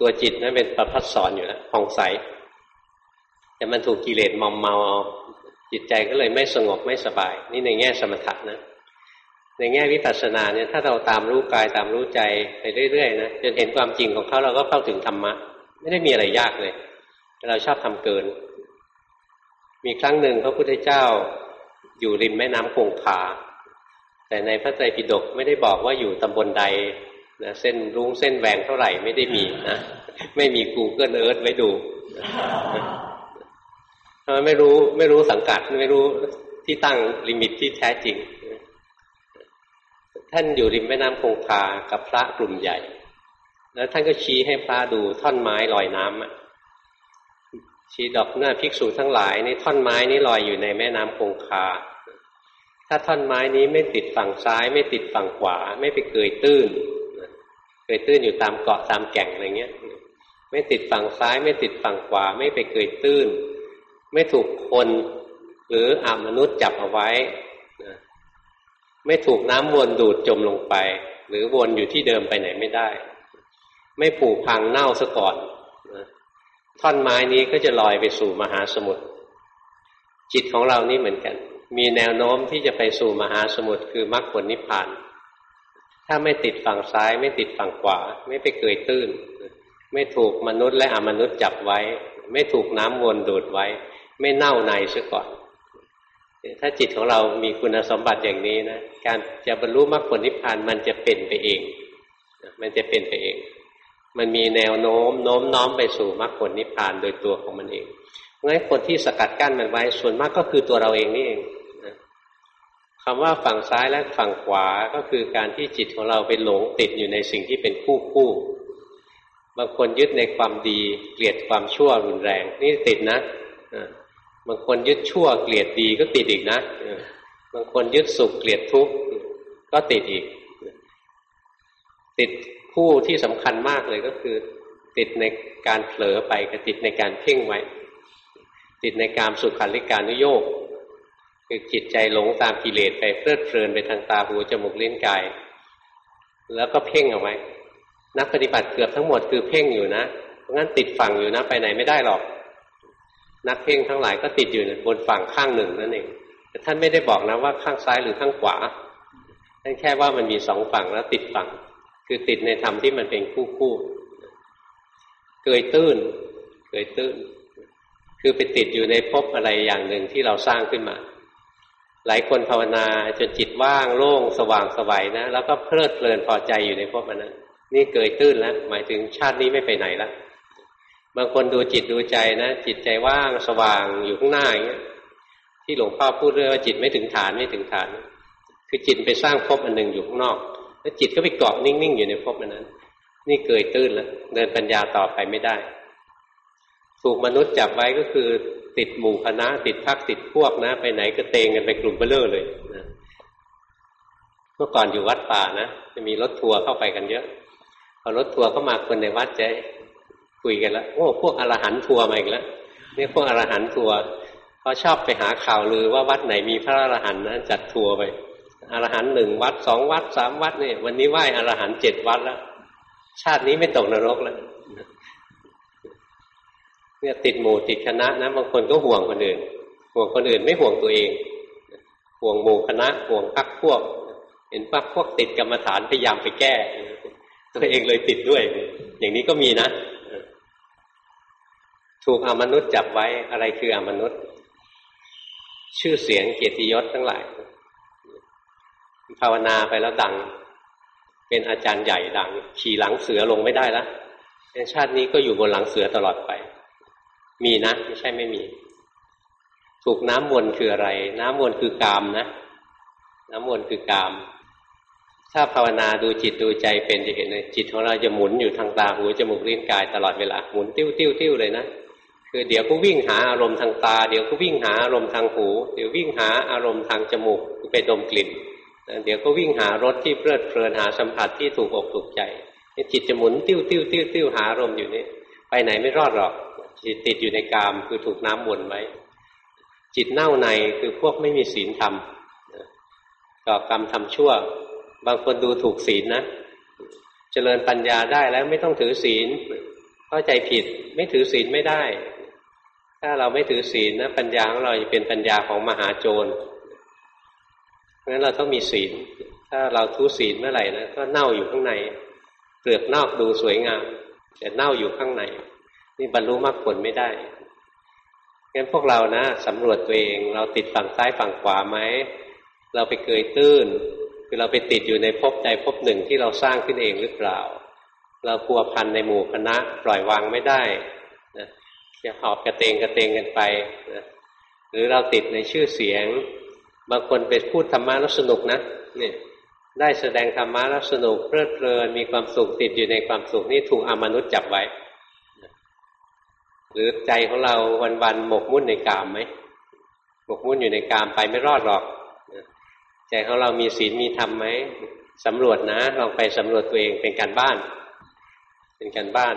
S1: ตัวจิตนั้นเป็นประพัดสอนอยู่แล้วผ่องใส แต่มันถูกกิเลสมอมเมาเอาจิตใจก็เลยไม่สงบไม่สบาย นี่ในแง่สมถะนะในแง่วิปัสสนาเนี่ยถ้าเราตามรู้กายตามรู้ใจไปเรื่อยๆนะจนเห็นความจริงของเขาเราก็เข้าถึงธรรมะ ไม่ได้มีอะไรยากเลย เราชอบทำเกิน มีครั้งหนึ่งพระพุทธเจ้าอยู่ริมแม่น้ำคงคาแต่ในพระไตรปิฎกไม่ได้บอกว่าอยู่ตำบลใดนะเส้นรุ้งเส้นแวงเท่าไหร่ไม่ได้มีนะไม่มีกูเกิลเอิร์ธไว้ดูเพราะไม่รู้ไม่รู้สังกัดไม่รู้ที่ตั้ง limit ที่แท้จริง ท่านอยู่ริมแม่น้ำคงคากับพระกลุ่มใหญ่ แล้วท่านก็ชี้ให้พระดูท่อนไม้ลอยน้ำอะ ชี้ ดูก่อนภิกษุทั้งหลายนี่ท่อนไม้นี้ลอยอยู่ในแม่น้ำคงคา ถ้าท่อนไม้นี้ไม่ติดฝั่งซ้าย ไม่ติดฝั่งขวา ไม่ไปเกยตื้นเกยตื้นอยู่ตามเกาะตามแก่งอะไรเงี้ย ไม่ติดฝั่งซ้าย ไม่ติดฝั่งขวา ไม่ไปเกยตื้น ไม่ถูกคนหรืออามนุษย์จับเอาไว้ ไม่ถูกน้ำวนดูดจมลงไป หรือวนอยู่ที่เดิมไปไหนไม่ได้ ไม่ผูกพังเน่าซะก่อน ท่อนไม้นี้ก็จะลอยไปสู่มหาสมุทรจิตของเรานี่เหมือนกัน มีแนวโน้มที่จะไปสู่มหาสมุทรคือมรรคผลนิพพาน ถ้าไม่ติดฝั่งซ้าย ไม่ติดฝั่งขวา ไม่ไปเกยตื้น ไม่ถูกมนุษย์และอมนุษย์จับไว้ ไม่ถูกน้ำวนดูดไว้ ไม่เน่าในซะก่อน ถ้าจิตของเรามีคุณสมบัติอย่างนี้นะ การจะบรรลุมรรคผลนิพพานมันจะเป็นไปเอง มันจะเป็นไปเอง มันมีแนวโน้มโน้มน้อมไปสู่มรรคผลนิพพานโดยตัวของมันเองงั้นคนที่สกัดกั้นมันไว้ส่วนมากก็คือตัวเราเองนี่เองคำว่าฝั่งซ้ายและฝั่งขวาก็คือการที่จิตของเราไปหลงติดอยู่ในสิ่งที่เป็นคู่คู่ บางคนยึดในความดีเกลียดความชั่วรุนแรง นี่ติดนะบางคนยึดชั่วเกลียดดีก็ติดอีกนะบางคนยึดสุขเกลียดทุกข์ก็ติดอีก ติด คู่ที่สำคัญมากเลยก็คือ ติดในการเผลอไปกับติดในการเพ่งไว้ ติดในการสุขันลิการนุโยกคือจิตใจหลงตามกิเลสไปเพลิดเพลินไปทางตาหูจมูกลิ้นกาย แล้วก็เพ่งเอาไว้ นักปฏิบัติเกือบทั้งหมดคือเพ่งอยู่นะเพราะงั้นติดฝั่งอยู่นะไปไหนไม่ได้หรอก นักเพ่งทั้งหลายก็ติดอยู่บนฝั่งข้างหนึ่งนั่นเองแต่ท่านไม่ได้บอกนะว่าข้างซ้ายหรือข้างขวาท่านแค่ว่ามันมีสองฝั่งแล้วติดฝั่ง คือติดในธรรมที่มันเป็นคู่คู่เกยตื้น เกยตื้น คือไปติดอยู่ในภพอะไรอย่างหนึ่งที่เราสร้างขึ้นมา หลายคนภาวนาจนจิตว่างโล่งสว่างสวัยนะ แล้วก็เพลิดเพลินพอใจอยู่ในภพนั้น นี่เกยตื้นแล้วหมายถึงชาตินี้ไม่ไปไหนล้วบางคนดูจิตดูใจนะ จิตใจว่างสว่างอยู่ข้างหน้าอย่างเงี้ยที่หลวงพ่อพูดเรื่องว่าจิตไม่ถึงฐานไม่ถึงฐาน คือจิตไปสร้างภพอันหนึ่งอยู่ข้างนอก แล้วจิตก็ไปเกาะนิ่งๆอยู่ในภพอันนั้น นี่เกยตื้นแล้วเดินปัญญาต่อไปไม่ได้ ถูกมนุษย์จับไว้ก็คือ ติดหมู่คณะติดพรรคติดพวกนะ ไปไหนก็เตงกันไปกลุ่มเบ้อเร่อเลยนะเมื่อก่อนอยู่วัดป่านะจะมีรถทัวร์เข้าไปกันเยอะพอรถทัวร์เข้ามาคนในวัดจะคุยกันแล้วโอ้พวกอรหันต์ทัวร์มาอีกแล้วนี่พวกอรหันต์ทัวร์เขาชอบไปหาข่าวลือว่าวัดไหนมีพระอรหันต์นะจัดทัวร์ไป อรหันต์หนึ่งวัดสองวัดสามวัดเนี่ย วันนี้ไหว้อรหันต์เจ็ดวัดแล้ว ชาตินี้ไม่ตกนรกแล้วเนี่ยติดหมู่ติดคณะนะบางคนก็ห่วงคนอื่น ห่วงคนอื่นไม่ห่วงตัวเอง ห่วงหมู่คณะห่วงพักพวก เห็นพักพวกติดกรรมฐานพยายามไปแก้ ตัวเองเลยติดด้วย อย่างนี้ก็มีนะถูกอมนุษย์จับไว้อะไรคืออมนุษย์ ชื่อเสียงเกียรติยศทั้งหลาย ภาวนาไปแล้วดัง เป็นอาจารย์ใหญ่ดัง ขี่หลังเสือลงไม่ได้แล้วชาตินี้ก็อยู่บนหลังเสือตลอดไป มีนะไม่ใช่ไม่มี ถูกน้ำวนคืออะไร น้ำวนคือกามนะ น้ำวนคือกาม ถ้าภาวนาดูจิตดูใจเป็นจะเห็นเลยจิตของเราจะหมุนอยู่ทางตาหูจมูกลิ้นกายตลอดเวลาหมุนติ้วติ้วติ้วเลยนะคือเดี๋ยวก็วิ่งหาอารมณ์ทางตา เดี๋ยวก็วิ่งหาอารมณ์ทางหู เดี๋ยววิ่งหาอารมณ์ทางจมูกไปดมกลิ่น เดี๋ยวก็วิ่งหารสที่เพลิดเพลินหาสัมผัสที่ถูกอกถูกใจจิตจะหมุนติ้วติ้วติ้วติ้วหาอารมณ์อยู่นี่ไปไหนไม่รอดหรอกจิตติดอยู่ในกาม คือถูกน้ำวนไว้ จิตเน่าในคือพวกไม่มีศีลธรรมก่อกรรมทำชั่ว บางคนดูถูกศีลนะเจริญปัญญาได้แล้วไม่ต้องถือศีลเข้าใจผิดไม่ถือศีลไม่ได้ ถ้าเราไม่ถือศีลนะปัญญาของเราจะเป็นปัญญาของมหาโจร เพราะฉะนั้นเราต้องมีศีล ถ้าเราทุศีลเมื่อไหร่นะก็เน่าอยู่ข้างใน เปลือกนอกดูสวยงาม แต่เน่าอยู่ข้างใน นี่บรรลุมรรคผลไม่ได้งั้นพวกเรานะสำรวจตัวเองเราติดฝั่งซ้ายฝั่งขวาไหมเราไปเกยตื้น คือเราไปติดอยู่ในภพใดภพหนึ่งที่เราสร้างขึ้นเองหรือเปล่า เรากลัวพันในหมู่คณะปล่อยวางไม่ได้นะจะหอบกระเตงกระเตงกันไปนะหรือเราติดในชื่อเสียง บางคนไปพูดธรรมะแล้วสนุกนะนี่ได้แสดงธรรมะแล้วสนุกเพลิดเพลินมีความสุขติดอยู่ในความสุขนี่ถูกอมนุษย์จับไว้ หรือใจของเราวันๆหมกมุ่นในกามไหมหมกมุ่นอยู่ในกามไปไม่รอดหรอกใจของเรามีศีลมีธรรมไหมสำรวจนะลองไปสำรวจตัวเองเป็นการบ้าน เป็นการบ้าน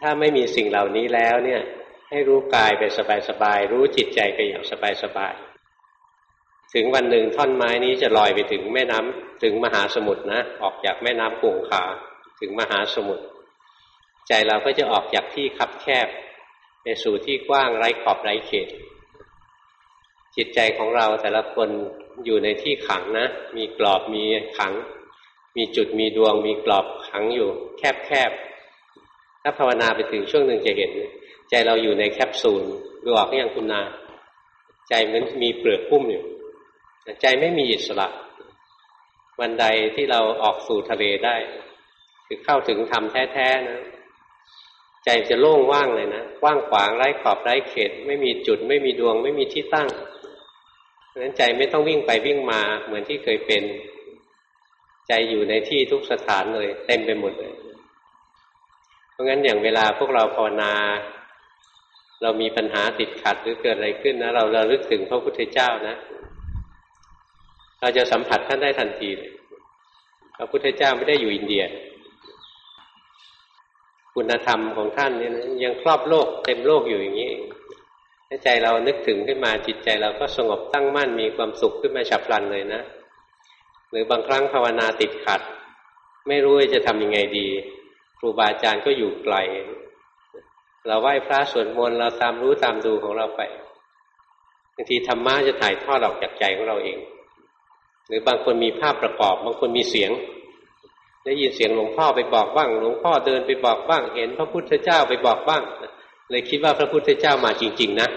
S1: ถ้าไม่มีสิ่งเหล่านี้แล้วเนี่ย ให้รู้กายไปสบายๆรู้จิตใจไปอย่างสบายๆ ถึงวันหนึ่งท่อนไม้นี้จะลอยไปถึงแม่น้ำถึงมหาสมุทรนะ ออกจากแม่น้ำกงขาถึงมหาสมุทรใจเราก็จะออกจากที่คับแคบ ไปสู่ที่กว้างไร้ขอบไร้เขต จิตใจของเราแต่ละคนอยู่ในที่ขังนะ มีกรอบมีขัง มีจุดมีดวง มีกรอบขังอยู่ แคบแคบถ้าภาวนาไปถึงช่วงหนึ่งจะเห็น ใจเราอยู่ในแคปซูลดูออกอย่างคุณนา ใจมันมีเปลือกพุ่มอยู่ ใจไม่มีอิสระ วันใดที่เราออกสู่ทะเลได้ คือเข้าถึงธรรมแท้ๆนะใจจะโล่งว่างเลยนะว่างขวางไร้ขอบไร้เขต ไม่มีจุด ไม่มีดวง ไม่มีที่ตั้งเพราะฉะนั้นใจไม่ต้องวิ่งไปวิ่งมาเหมือนที่เคยเป็น ใจอยู่ในที่ทุกสถานเลย เต็มไปหมดเลย เพราะงั้นอย่างเวลาพวกเราภาวนา เรามีปัญหาติดขัดหรือเกิดอะไรขึ้นนะเราเราลึกถึงพระพุทธเจ้านะ เราจะสัมผัสท่านได้ทันทีเลยพระพุทธเจ้าไม่ได้อยู่อินเดีย คุณธรรมของท่านนี่นะยังครอบโลกเต็มโลกอยู่อย่างนี้ถ้ใจเรานึกถึงขึ้นมาจิตใจเราก็สงบตั้งมั่นมีความสุขขึ้นมาฉับพลันเลยนะ หรือบางครั้งภาวนาติดขัด ไม่รู้จะทำยังไงดี ครูบาอาจารย์ก็อยู่ไกล เราไหว้พระสวดมนต์เราตามรู้ตามดูของเราไปบางทีธรรมะจะถ่ายทอดออกจากใจของเราเอง หรือบางคนมีภาพประกอบ บางคนมีเสียง ได้ยินเสียงหลวงพ่อไปบอกบ้าง หลวงพ่อเดินไปบอกบ้าง เห็นพระพุทธเจ้าไปบอกบ้างเลยคิดว่าพระพุทธเจ้ามาจริง ๆ นะ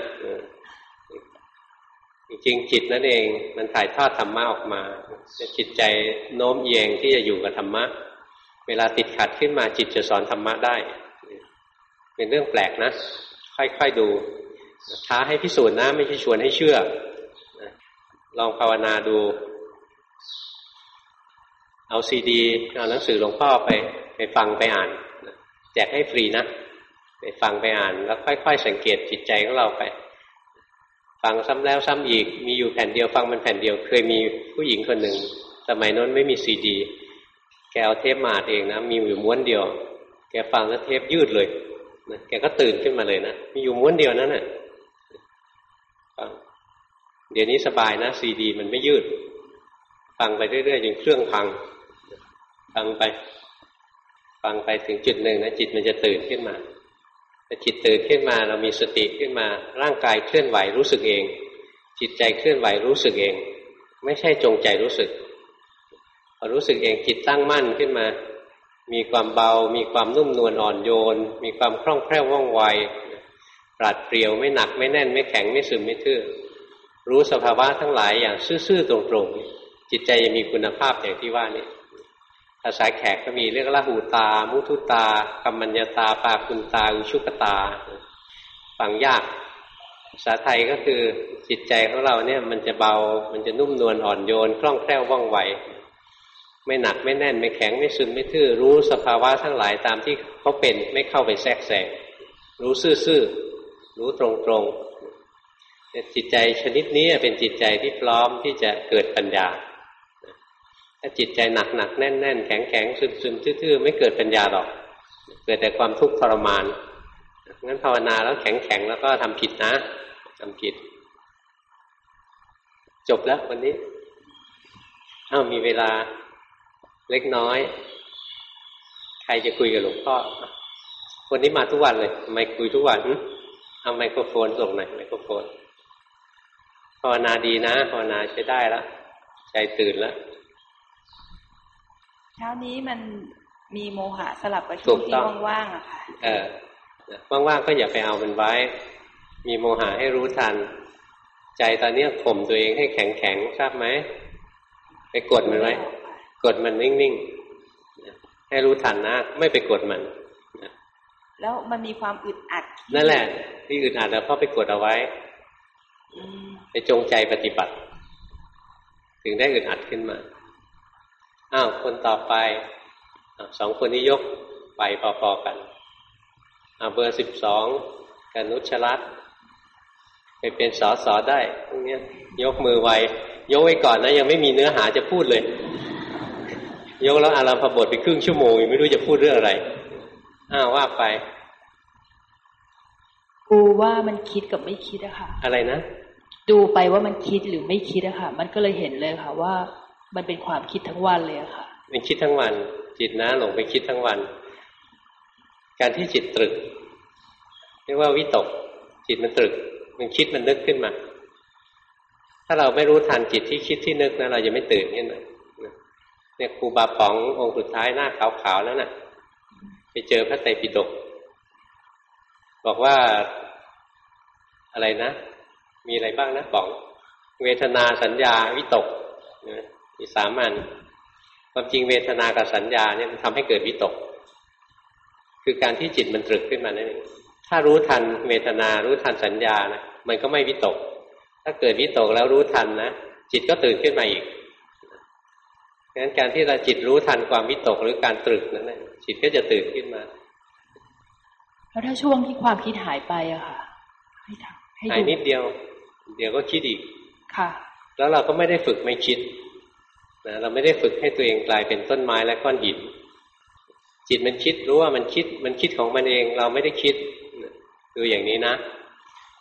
S1: จริงจิตนั่นเองมันถ่ายทอดธรรมะออกมาจิตใจโน้มเอียงที่จะอยู่กับธรรมะ เวลาติดขัดขึ้นมาจิตจะสอนธรรมะได้ เป็นเรื่องแปลกนะ ค่อยๆดูท้าให้พิสูจน์นะ ไม่ใช่ชวนให้เชื่อ ลองภาวนาดู เอาซีดีเอาหนังสือหลวงพ่อไป ไปฟังไปอ่าน แจกให้ฟรีนะ ไปฟังไปอ่าน แล้วค่อยๆสังเกตจิตใจของเราไป ฟังซ้ำแล้วซ้ำอีก มีอยู่แผ่นเดียวฟังมันแผ่นเดียว เคยมีผู้หญิงคนหนึ่ง สมัยนั้นไม่มีซีดี แกเอาเทปมาดเองนะ มีอยู่ม้วนเดียว แกฟังแล้วเทปยืดเลยนะแกก็ตื่นขึ้นมาเลยนะ มีอยู่ม้วนเดียวนั้นนะ่ะเดี๋ยวนี้สบายนะซีดี มันไม่ยืด ฟังไปเรื่อยๆจนเครื่องพัง ฟังไป ฟังไปถึงจุดหนึ่งนะจิตมันจะตื่นขึ้นมาแต่จิตตื่นขึ้นมาเรามีสติขึ้นมา ร่างกายเคลื่อนไหวรู้สึกเอง จิตใจเคลื่อนไหวรู้สึกเอง ไม่ใช่จงใจรู้สึกพอรู้สึกเองจิตตั้งมั่นขึ้นมา มีความเบา มีความนุ่มนวลอ่อนโยน มีความคล่องแคล่วว่องไวปราดเปรียวไม่หนักไม่แน่นไม่แข็งไม่ซึมไม่ทื่อรู้สภาวะทั้งหลายอย่างซื่อๆตรงๆ จิตใจจะมีคุณภาพอย่างที่ว่านี้ภาษาแขกก็มีเรียกละหูตา มุทุตา กัมมัญญาตา ปาคุณตา อุชุกตา ฟังยาก ภาษาไทยก็คือจิตใจของเราเนี่ย มันจะเบา มันจะนุ่มนวลอ่อนโยน คล่องแคล่วว่องไว ไม่หนักไม่แน่น ไม่แข็งไม่ซึมไม่ทื่อ รู้สภาวะทั้งหลายตามที่เขาเป็น ไม่เข้าไปแทรกแซง รู้ซื่อๆ รู้ตรงๆจิตใจชนิดนี้เป็นจิตใจที่พร้อมที่จะเกิดปัญญาาจิตใจหนักหนักแน่นแน่นแข็งแข็งซึมซึมทื่อๆไม่เกิดปัญญาหรอก เกิดแต่ความทุกข์ทรมานงั้นภาวนาแล้วแข็งแข็งแล้วก็ทำผิดนะทำผิด จบแล้ววันนี้อ้ามีเวลาเล็กน้อย ใครจะคุยกับหลวงพ่อคนนี้มาทุกวันเลยทำไมคุยทุกวันเอาไมโครโฟนส่งหน่อยไมโครโฟนภาวนาดีนะภาวนาใช้ได้แล้วใจตื่นแล้ว
S2: เช้านี้มันมีโมหะสลับกับช่วงที่ว่างๆอะค่ะ
S1: เออว่างๆก็อย่าไปเอามันไว้ มีโมหะให้รู้ทัน ใจตอนนี้ข่มตัวเองให้แข็งๆทราบไหมไปกดมันไว้ กดมันนิ่งๆให้รู้ทันนะไม่ไปกดมัน
S2: แล้วมันมีความอึดอัด
S1: นั่นแหละ ที่อึดอัดแล้วเพราะไปกดเอาไว้ไปจงใจปฏิบัติ ถึงได้อึดอัดขึ้นมา อ้าวคนต่อไปสองคนนี้ยกไปพอๆกันเอาเบอร์สิบสองกนุชรัตไปเป็นสอสอได้พวกนี้ยกมือไวยกไว้ก่อนนะ ยังไม่มีเนื้อหาจะพูดเลย ยกแล้วอารามพบทไปครึ่งชั่วโมงยังไม่รู้จะพูดเรื่องอะไร อ้าวว่าไป
S2: ดูว่ามันคิดกับไม่คิดอะค่ะ
S1: อะไรนะ
S2: ดูไปว่ามันคิดหรือไม่คิดอะค่ะ มันก็เลยเห็นเลยค่ะว่า มันเป็นความคิดทั้งวันเลยค่ะ
S1: เป็นคิดทั้งวัน จิตนะหลงไปคิดทั้งวัน การที่จิตตรึกเรียกว่าวิตก จิตมันตรึก มันคิดมันนึกขึ้นมา ถ้าเราไม่รู้ทันจิตที่คิดที่นึกนะเราจะไม่ตื่นนี่นะเนี่ยครูบาป๋ององค์สุดท้ายหน้าขาวๆแล้วนะ่ะ ไปเจอพระไตรปิฎกบอกว่าอะไรนะ มีอะไรบ้างนะป๋อง เวทนาสัญญาวิตก มีสามอันความจริงเวทนากับสัญญาเนี่ยมันทำให้เกิดวิตก คือการที่จิตมันตรึกขึ้นมานั่นเองถ้ารู้ทันเวทนารู้ทันสัญญานะมันก็ไม่วิตก ถ้าเกิดวิตกแล้วรู้ทันนะจิตก็ตื่นขึ้นมาอีกดังนั้นการที่เราจิตรู้ทันความวิตกหรือการตรึกนั้นนะจิตก็จะตื่นขึ้นมา
S2: แล้วถ้าช่วงที่ความคิดหายไปอะค่ะ ให้ทำ
S1: ให้หายนิดเดียว เดี๋ยวก็คิดอีก
S2: ค่ะ
S1: แล้วเราก็ไม่ได้ฝึกไม่คิด นะเราไม่ได้ฝึกให้ตัวเองกลายเป็นต้นไม้และก้อนหิน จิตมันคิดรู้ว่ามันคิดมันคิดของมันเองเราไม่ได้คิดดูอย่างนี้นะ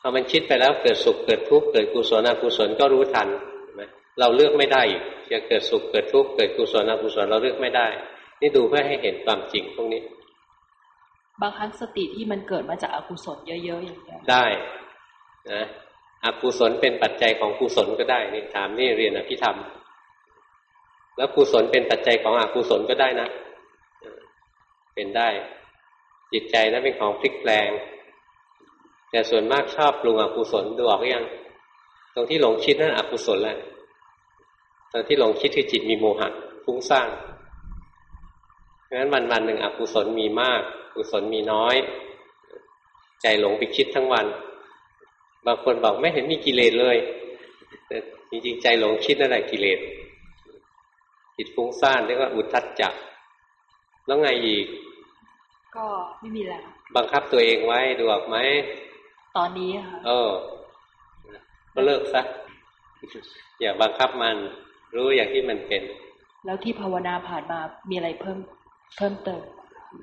S1: พอมันคิดไปแล้วเกิดสุขเกิดทุกข์เกิดกุศลอกุศลก็รู้ทันเราเลือกไม่ได้อีกจะเกิดสุขเกิดทุกข์เกิดกุศลอกุศลเราเลือกไม่ได้ นี่ดูเพื่อให้เห็นความจริงพวกนี้
S2: บางครั้งสติที่มันเกิดมาจากอกุศลเยอะๆอย่างนี้
S1: ได้นะอกุศลเป็นปัจจัยของกุศลก็ได้นี่ถามนี่เรียนอภิธรรม แล้วกุศลเป็นปัจจัยของอกุศลก็ได้นะ เป็นได้ จิตใจนั้นเป็นของพลิกแปลง แต่ส่วนมากชอบปรุงอกุศลดูออกอยัง ตรงที่หลงคิดนั่นอกุศลแหละตอนที่หลงคิดคือจิตมีโมหะฟุ้งซ่านเพราะฉะนั้นวันวันหนึ่งอกุศลมีมากกุศลมีน้อย ใจหลงไปคิดทั้งวัน บางคนบอกไม่เห็นมีกิเลสเลยแต่จริงๆใจหลงคิดนั่นแหละกิเลส จิตฟุ้งซ่านเรียกว่าอุทธัจจะแล้วไงอีก
S2: ก็ไม่มีแล้ว
S1: บังคับตัวเองไว้ดูออกไหม
S2: ตอนนี้ค่ะเอ
S1: อ ก็เลิกซะอย่าบังคับมัน รู้อย่างที่มันเป็น
S2: แล้วที่ภาวนาผ่านมามีอะไรเพิ่ม เพิ่มเติม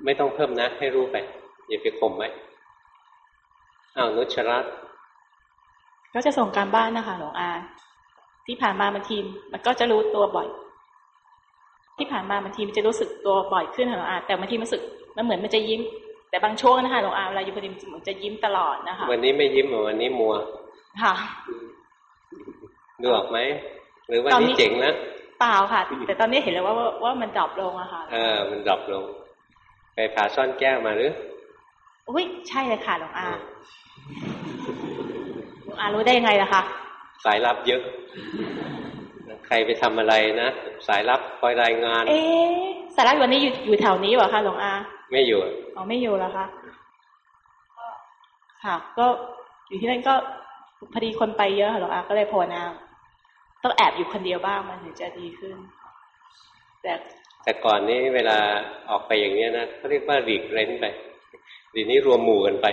S1: ไม่ต้องเพิ่มนะ ให้รู้ไป อย่าไปข่มไว้อ้าวนุชรัตน์
S3: ก็จะส่งการบ้านนะคะหลวงอาที่ผ่านมาบางทีมันก็จะรู้ตัวบ่อย ที่ผ่านมาบางทีมันจะรู้สึกตัวบ่อยขึ้นค่ะหลวงอาแต่บางทีมันรู้สึกมันเหมือนมันจะยิ้ม แต่บางช่วงนะคะหลวงอาเวลาอยู่พอดีมันจะยิ้มตลอดนะคะ
S1: วันนี้ไม่ยิ้มเหรอวันนี้มัว
S3: ค่ะ
S1: ดูออกไหมหรือวัน
S3: ตอน
S1: นี้
S3: นี้
S1: เจ๋งแล้ว
S3: เปล่าค่ะ แต่ตอนนี้เห็นแล้วว่าว่าว่ามัน drop ลงอะค่ะ
S1: เออ มัน drop ลง ไปผ่าซ่อนแก้วมาหรือ
S3: อุ้ยใช่เลยค่ะหลวงอาหลวงอารู้ได้ยังไงล่ะคะ
S1: สายลับเยอะ ใครไปทำอะไรนะสายลับคอยรายงาน
S3: เอ๊ะสาระวันนี้อยู่อยู่แถวนี้เหรอคะหลวงอา
S1: ไม่อยู่
S3: อ๋อไม่อยู่แล้วคะก็ค่ะ ก็อยู่ที่นั่นก็พอดีคนไปเยอะค่ะหลวงอาก็เลยภาวนาต้องแอบอยู่คนเดียวบ้างมันถึงจะดีขึ้น แต่
S1: แต่ก่อนนี้เวลาออกไปอย่างเนี้ยนะเขาเรียกว่าหลีกเร้นไปทีนี้รวมหมู่กันไป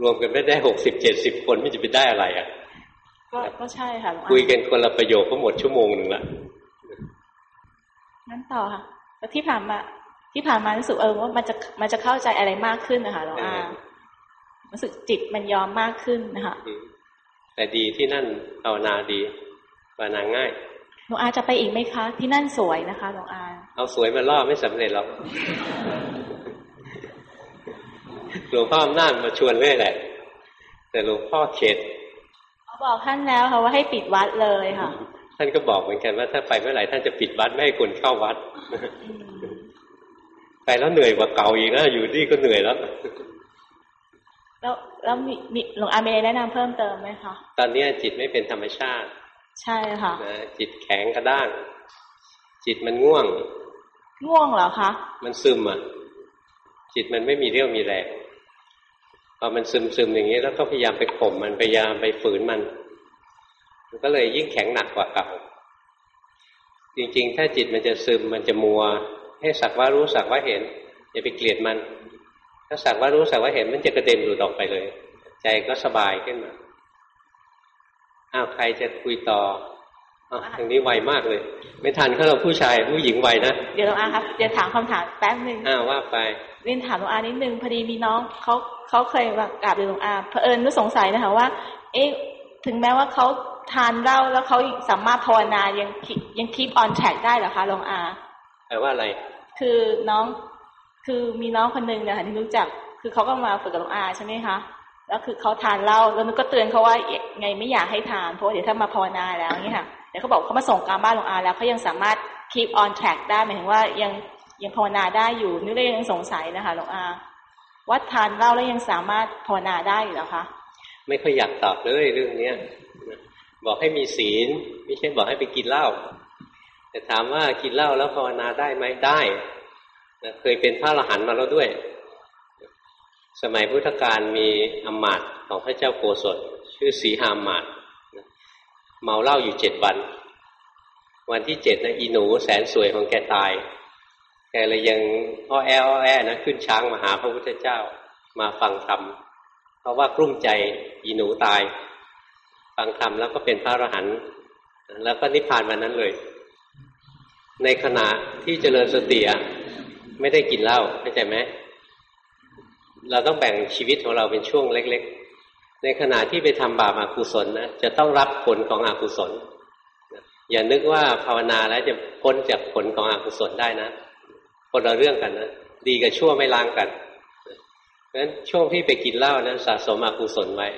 S1: รวมกันไม่ได้หกสิบเจ็ดสิบคนไม่จะไปได้อะไรอะ
S3: ก็ก็ใช่ค่ะหลวงอา
S1: คุยกันคนละประโยคก็หมดชั่วโมงหนึ่งละ
S3: งั้นต่อค่ะแล้วที่ผ่านมาที่ผ่านมารู้สึกเออว่ามันจะมันจะเข้าใจอะไรมากขึ้นนะคะหลวงอารู้สึกจิตมันยอมมากขึ้นนะคะ
S1: อืมแต่ดีที่นั่นภาวนาดีภาวนาง่าย
S3: หลวงอาจะไปอีกไหมคะ ที่นั่นสวยนะคะหลวงอา
S1: เอาสวยมาล่อไม่สำเร็จหรอกหลวงพ่ออำนาจมาชวนเรื่อยแหละ แต่หลวงพ่อเข็ด
S3: เขา บอกท่านแล้วค่ะว่าให้ปิดวัดเลยค่ะ
S1: ท่านก็บอกเหมือนกันว่าถ้าไปเมื่อไหร่ท่านจะปิดวัดไม่ให้คนเข้าวัด ไปแล้วเหนื่อยกว่าเก่าอีกนะอยู่นี่ก็เหนื่อยแล้ว
S3: แล้วแล้วมีมีหลวงอามีอะไรแนะนำเพิ่มเติมไหมคะ
S1: ตอนนี้จิตไม่เป็นธรรมชาติ
S3: ใช่ค่ะ
S1: นะจิตแข็งกระด้าง จิตมันง่วง
S3: ง่วงเหรอคะ
S1: มันซึมอะ จิตมันไม่มีเรี่ยวมีแรงพ อมันซึมซึมอย่างนี้แล้วก็พยายามไปข่มมันพยายามไปฝืนมัน มันก็เลยยิ่งแข็งหนักกว่าเก่าจริงๆ ถ้าจิตมันจะซึมมันจะมัว ให้สักว่ารู้สักว่าเห็น อย่าไปเกลียดมัน ถ้าสักว่ารู้สักว่าเห็นมันจะกระเด็นหลุดออกไปเลย ใจก็สบายขึ้นมาอ้าวใครจะคุยต่อ ทางนี้ไวมากเลย ไม่ทันเขาเราผู้ชายผู้หญิงไวนะ
S3: เดี๋ยวหลวงอาครับเดี๋ยวถามคำถามแป๊บหนึ่ง
S1: อ้าวว่าไป
S3: เรียนถามหลวงอานิดนึงพอดีมีน้องเขาเขาเคยมากราบเรียนหลวงอาเผอิญนึกสงสัยนะคะว่า เอ๊ะถึงแม้ว่าเขาทานเหล้าแล้วเขาสามารถภาวนายัง keep- ยังคีปออนแทร็กได้เหรอคะหลวงอา
S1: แปลว่าอะไร
S3: คือน้องคือมีน้องคนหนึ่งเนี่ยค่ะที่รู้จัก คือเขาก็มาฝึกกับหลวงอาใช่ไหมคะแล้วคือเขาทานเหล้าแล้วนึกก็เตือนเขาว่าไงไม่อยากให้ทานเพราะว่าเดี๋ยวถ้ามาภาวนาแล้วอย่างนี้ค่ะ แต่เขาบอกเขามาส่งการบ้านหลวงอาแล้วเขายังสามารถ keep on track ได้หมายถึงว่ายังยังภาวนาได้อยู่นึกเลยยังสงสัยนะคะหลวงอาว่าทานเหล้าแล้วยังสามารถภาวนาได้อยู่เหรอคะ
S1: ไม่ค่อยอยากตอบเลยเรื่องเนี้ยบอกให้มีศีล ไม่ใช่บอกให้ไปกินเหล้าแต่ถามว่ากินเหล้าแล้วภาวนาได้ไหมได้เคยเป็นพระอรหันต์มาแล้วด้วย สมัยพุทธกาลมีอมาตย์ของพระเจ้าโกศลชื่อสีหามมาตย เมาเหล้าอยู่เจ็ดวัน วันที่เจ็ดนะอีหนูแสนสวยของแกตาย แกเลยยังอ้อแออ้อแอนะขึ้นช้างมาหาพระพุทธเจ้ามาฟังธรรมเพราะว่ากลุ้มใจอีหนูตาย ฟังธรรมแล้วก็เป็นพระอรหันต์แล้วก็นิพพานวันนั้นเลย ในขณะที่เจริญสติอะไม่ได้กินเหล้าเข้าใจไหมเราต้องแบ่งชีวิตของเราเป็นช่วงเล็ก ในขณะที่ไปทำบาปอากุศลนะจะต้องรับผลของอกุศล อย่านึกว่าภาวนาแล้วจะพ้นจากผลของอกุศลได้นะคนละเรื่องกันนะดีกับชั่วไม่ล้างกันเพราะฉะนั้นช่วงที่ไปกินเหล้านั้นสะสมอกุศลไว้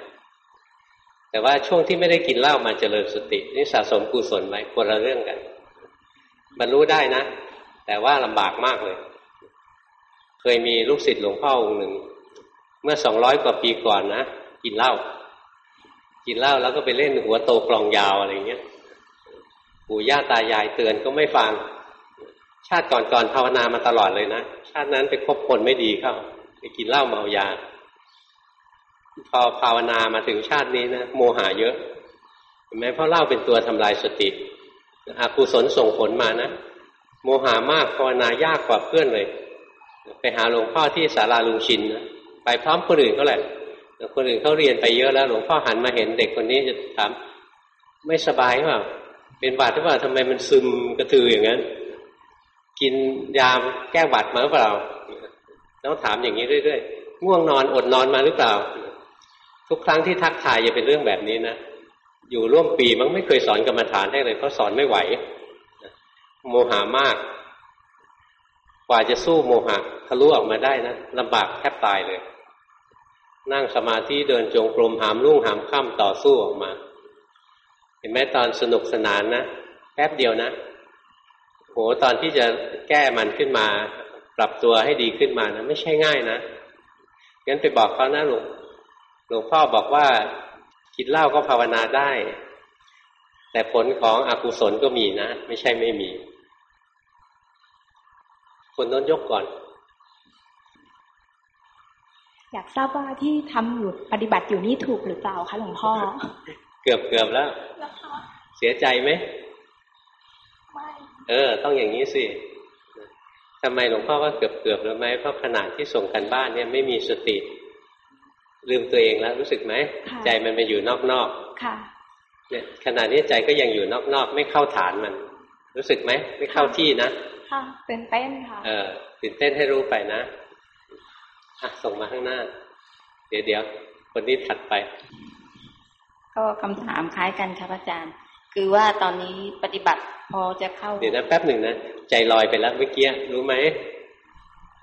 S1: แต่ว่าช่วงที่ไม่ได้กินเหล้ามาเจริญสตินี่สะสมกุศลไว้คนละเรื่องกันบรรลุได้นะ แต่ว่าลำบากมากเลย เคยมีลูกศิษย์หลวงพ่อองค์หนึ่ง เมื่อสองร้อยกว่าปีก่อนนะ กินเหล้ากินเหล้าแล้วก็ไปเล่นหัวโตกลองยาวอะไรเงี้ยปู่ย่าตายายเตือนก็ไม่ฟัง ชาติก่อนๆภาวนามาตลอดเลยนะ ชาตินั้นไปคบคนไม่ดีเข้า ไปกินเหล้าเมายา พอภาวนามาถึงชาตินี้นะโมหะเยอะเห็นไหมเพราะเหล้าเป็นตัวทำลายสติอกุศลส่งผลมานะโมหามากภาวนายากกว่าเพื่อนเลย ไปหาหลวงพ่อที่ศาลาลุงชินนะไปพร้อมคนอื่นก็แหละ คนอื่นเขาเรียนไปเยอะแล้วหลวงพ่อหันมาเห็นเด็กคนนี้จะถามไม่สบายหรือเปล่าเป็นหวัดหรือเปล่าทำไมมันซึมกระตืออย่างนั้น กินยาแก้หวัดมาหรือเปล่าต้องถามอย่างนี้เรื่อยๆง่วงนอนอดนอนมาหรือเปล่า ทุกครั้งที่ทักทายอย่าเป็นเรื่องแบบนี้นะอยู่ร่วมปีมันไม่เคยสอนกรรมฐานได้เลยเพราะสอนไม่ไหว โมหามาก กว่าจะสู้โมหะทะลุออกมาได้นะลำบากแทบตายเลย นั่งสมาธิเดินจงกรมหามรุ่งหามค่ำต่อสู้ออกมา เห็นไหมตอนสนุกสนานนะแป๊บเดียวนะโหตอนที่จะแก้มันขึ้นมา ปรับตัวให้ดีขึ้นมานะไม่ใช่ง่ายนะงั้นไปบอกเขานะหลวงหลวงพ่อบอกว่ากินเหล้าก็ภาวนาได้ แต่ผลของอกุศลก็มีนะ ไม่ใช่ไม่มี คนน้นยกก่อน
S4: อยากทราบว่าที่ทำอยู่ปฏิบัติอยู่นี่ถูกหรือเปล่าคะหลวงพ่อ
S1: เกือบเกือบแล้ว เสียใจไหม
S4: ไม่
S1: เออ ต้องอย่างนี้สิทำไมหลวงพ่อว่าเกือบเกือบหรือไหมเพราะขนาดที่ส่งกันบ้านเนี่ยไม่มีสติ ลืมตัวเองแล้วรู้สึกไหมใจมันไปอยู่นอก
S4: ค่ะ
S1: ๆเนี่ยขนาดนี้ใจก็ยังอยู่นอกๆไม่เข้าฐานมัน รู้สึกไหมไม่เข้าที่นะ
S4: ค่ะเป็นเต้นค่ะ
S1: เออตื่นเต้นให้รู้ไปนะอะ ส่งมาข้างหน้า เดี๋ยวเดี๋ยวคนนี้ถัดไป
S5: ก็คำถามคล้ายกันครับอาจารย์ คือว่าตอนนี้ปฏิบัติพอจะเข้า
S1: เดี๋ยวนะแป๊บหนึ่งนะ ใจลอยไปแล้วเมื่อกี้รู้ไหม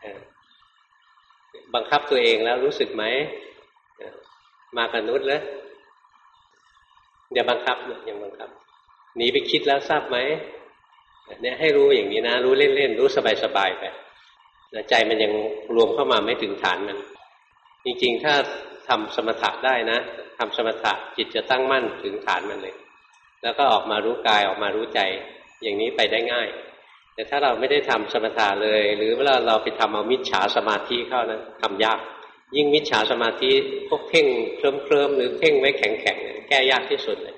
S1: เออบังคับตัวเองแล้วรู้สึกไหมเออมากับนุษย์แล้วอย่าบังคับอย่าบังคับหนีไปคิดแล้วทราบไหมเนี่ยให้รู้อย่างนี้นะ รู้เล่นๆ รู้สบายๆไปนะ ใจมันยังรวมเข้ามาไม่ถึงฐานมันจริงๆ ถ้าทำสมถะได้นะทำสมถะจิตจะตั้งมั่นถึงฐานมันเลย แล้วก็ออกมารู้กายออกมารู้ใจ อย่างนี้ไปได้ง่าย แต่ถ้าเราไม่ได้ทำสมถะเลย หรือเวลาเราไปทำเอามิจฉาสมาธิเข้านะทำยาก ยิ่งมิจฉาสมาธิพวกเพ่งเคลิ้มเคลิมหรือเพ่งไว้แข็งแข็งแก้ยากที่สุดเลย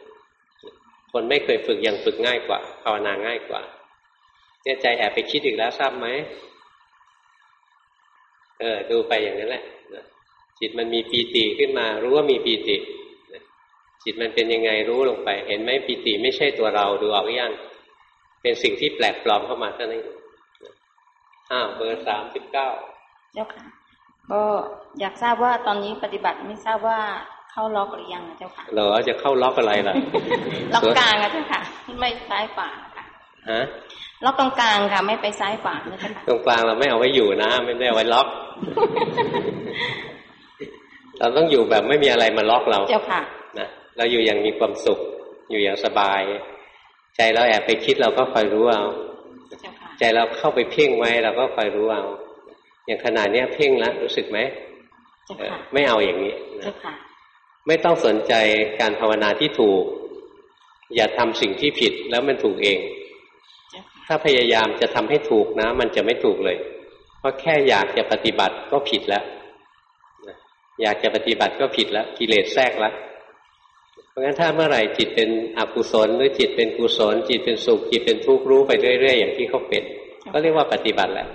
S1: คนไม่เคยฝึกยังฝึกง่ายกว่าภาวนาง่ายกว่าเนี่ยใจแอบไปคิดอีกแล้วทราบไหม เออ ดูไปอย่างนั้นแหละจิตมันมีปีติขึ้นมา รู้ว่ามีปีติจิตมันเป็นยังไงรู้ลงไป เห็นไหมปีติไม่ใช่ตัวเราดูออกยังเป็นสิ่งที่แปลกปลอมเข้ามาเท่านั้นอ้าวเบอร์สามสิบเก้า
S5: เจ้าค่ะ ก็อยากทราบว่าตอนนี้ปฏิบัติไม่ทราบว่าเข้าล็อกหรือยังนะเจ้าค่ะ
S1: เหรอจะเข้าล็อกอะไรล่ะ
S5: ล็อกกลางอะเจ้าค่ะ ไม่ซ้ายขวาค่ะ
S1: ฮะ
S5: ล็อกตรงกลางค่ะไม่ไปซ้ายขวานะเจ้าค่ะ
S1: ตรงกลางเราไม่เอาไว้อยู่นะ ไม่ได้เอาไว้ล็อก เราต้องอยู่แบบไม่มีอะไรมาล็อกเรา
S5: เจ้าค่ะ
S1: นะเราอยู่อย่างมีความสุข อยู่อย่างสบาย ใจเราแอบไปคิดเราก็คอยรู้เอา
S5: เจ้าค่ะ
S1: ใจเราเข้าไปเพ่งไว้เราก็คอยรู้เอาอย่างขนาดเนี้ยเพ่งแล้วรู้สึกไหม
S5: เจ้า
S1: เออ
S5: ค่ะ
S1: ไม่เอาอย่างนี้นะ
S5: เจ้าค่ะ
S1: ไม่ต้องสนใจการภาวนาที่ถูก อย่าทำสิ่งที่ผิดแล้วมันถูกเอง
S5: เจ้าค่ะ
S1: ถ้าพยายามจะทำให้ถูกนะ มันจะไม่ถูกเลย เพราะแค่อยากจะปฏิบัติก็ผิดแล้วนะอยากจะปฏิบัติก็ผิดแล้ว กิเลสแทรกแล้วเพราะงั้นถ้าเมื่อไหร่จิตเป็นอกุศล หรือจิตเป็นกุศล จิตเป็นสุขจิตเป็นทุกข์รู้ไปเรื่อยๆอย่างที่เขาเป็น ก็เรียกว่าปฏิบัติแล้ว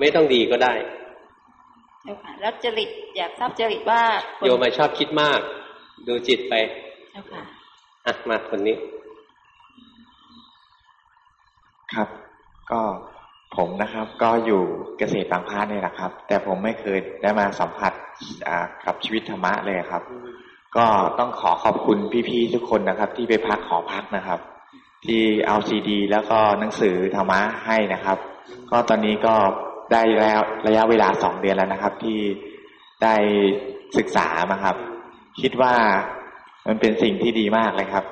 S1: ไม่ต้องดีก็ได้
S5: เจ้าค่ะแล้วจริตอยากทราบจริตว่าคน
S1: โยมมาชอบคิดมาก ดูจิตไป
S5: เจ้าค่ะ
S1: อะมาคนนี้
S6: ครับ ก็ผมนะครับก็อยู่เกษตรบางพาดนี่แหละครับ แต่ผมไม่เคยได้มาสัมผัสกับชีวิตธรรมะเลยครับ ก็ต้องขอขอบคุณพี่ๆทุกคนนะครับ ที่ไปพักขอพักนะครับ ที่เอาซีดี แล้วก็หนังสือธรรมะให้นะครับ ก็ตอนนี้ก็ได้แล้วระยะเวลาสองเดือนแล้วนะครับ ที่ได้ศึกษามาครับ คิดว่ามันเป็นสิ่งที่ดีมากเลยครับ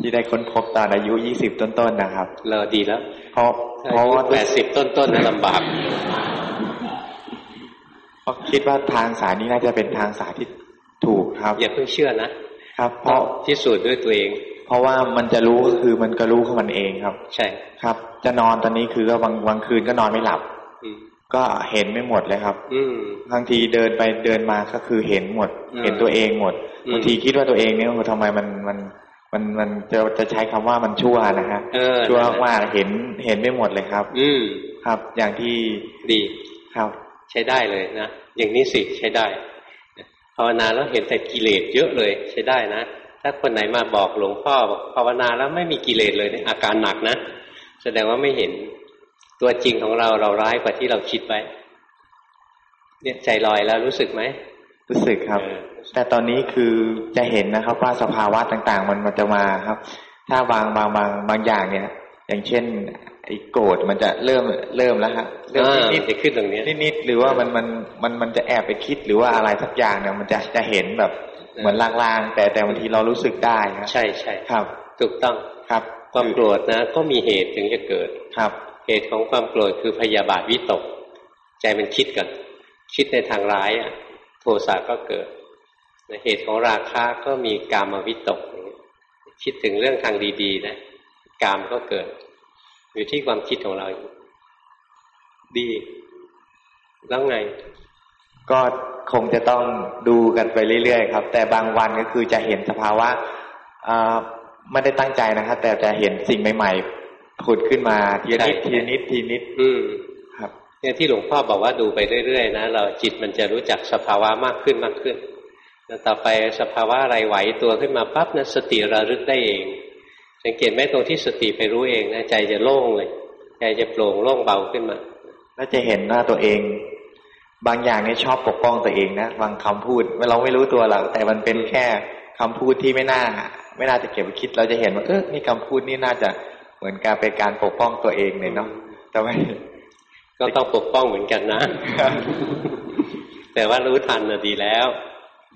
S6: ที่ได้ค้นพบตอนอายุยี่สิบต้นๆนะครับ
S1: เราดีแล้ว
S6: เพราะเพราะว่า
S1: แปดสิบต้นๆนะลำบาก
S6: เพราะคิดว่าทางสายนี้น่าจะเป็นทางสายที่ถูกครับ
S1: อย่าเพิ่งเชื่อนะ
S6: ครับ เพ
S1: ต้อง
S6: ราะ
S1: พิสูจน์ด้วยตัวเอง
S6: เพราะว่ามันจะรู้ก็คือมันก็รู้ของมันเองครับ
S1: ใช่
S6: ครับ จะนอนตอนนี้คือก็บางบางคืนก็นอนไม่หลับ
S1: อืม
S6: ก็เห็นไม่หมดเลยครับ
S1: อืม
S6: บางทีเดินไปเดินมาก็คือเห็นหมด
S1: อืม
S6: เห็นตัวเองหมด
S1: อืม
S6: บางทีคิดว่าตัวเองเนี่ยโอ้โหทำไมมันมัน มันมันจะจะใช้คำว่ามันชั่วนะฮะ
S1: เออ
S6: ชั่ว
S1: นั่นแหละ
S6: ว่าเห็นเห็นไม่หมดเลยครับ
S1: อืม
S6: ครับ อย่างที่
S1: ดี
S6: ครับ
S1: ใช้ได้เลยนะอย่างนี้สิใช้ได้ภาวนาแล้วเห็นแต่กิเลสเยอะเลย ใช้ได้นะถ้าคนไหนมาบอกหลวงพ่อบอกภาวนาแล้วไม่มีกิเลสเลยเนี่ยอาการหนักนะแสดงว่าไม่เห็นตัวจริงของเราเราร้ายกว่าที่เราคิดไว้เนี่ยใจลอยแล้วรู้สึกไหม
S6: รู้สึกครับ
S1: เออ
S6: แต่ตอนนี้คือจะเห็นนะครับว่าสภาวะต่างๆ มันมันจะมาครับ ถ้าบางบางบางบางอย่างเนี่ย อย่างเช่นไอ้โกรธมันจะเริ่มเริ่มแล้วฮะเริ่ม
S1: อ่า
S6: นิด
S1: จะขึ้นตรงเนี้ย
S6: นิดนิดๆหรือว่ามันมันมันมันจะแอบไปคิดหรือว่าอะไรสักอย่างเนี่ยมันจะจะเห็นแบบ
S1: เออ
S6: เหมือนลางๆแต่แต่บางทีเรารู้สึกได้ครับ
S1: ใช่ใช่
S6: ครับ
S1: ถูกต้อง
S6: ครับ
S1: ความโกรธนะ ก็มีเหตุถึงจะเกิด
S6: ครับ
S1: เหตุของความโกรธคือพยาบาทวิตก ใจมันคิดก่อนคิดในทางร้ายอะ โทสะก็เกิด เหตุของราคะก็มีกามวิตก คิดถึงเรื่องทางดีๆนะกามก็เกิด อยู่ที่ความคิดของเรา ดี แล้วไง
S6: ก็คงจะต้องดูกันไปเรื่อยๆครับ แต่บางวันก็คือจะเห็นสภาวะอ่าไม่ได้ตั้งใจนะครับ แต่จะเห็นสิ่งใหม่ๆผุดขึ้นมาทีละนิด
S1: ใช่
S6: ทีละนิดทีละนิด
S1: อืม
S6: ครับ
S1: เนี่ยที่หลวงพ่อบอกว่าดูไปเรื่อยๆนะเราจิตมันจะรู้จักสภาวะมากขึ้นมากขึ้นแล้ว ต่อไปสภาวะอะไรไหวตัวขึ้นมาปั๊บนะสติระลึกได้เอง สังเกตไหมตรงที่สติไปรู้เองนะใจจะโล่งเลย ใจจะโปร่งโล่งเบาขึ้นมา
S6: แล้วจะเห็นหน้าตัวเอง บางอย่างนี่ชอบปกป้องตัวเองนะบางคำพูดเราไม่รู้ตัวหรอกแต่มันเป็นแค่คำพูดที่ไม่น่า ไม่น่าจะเก็บไว้คิดเราจะเห็นว่าเออนี่คำพูดนี่น่าจะเหมือนการเป็นการปกป้องตัวเองเลยเนาะแต่ไม่
S1: ก็ต้องปกป้องเหมือนกันนะ แต่ว่ารู้ทันนะดีแล้ว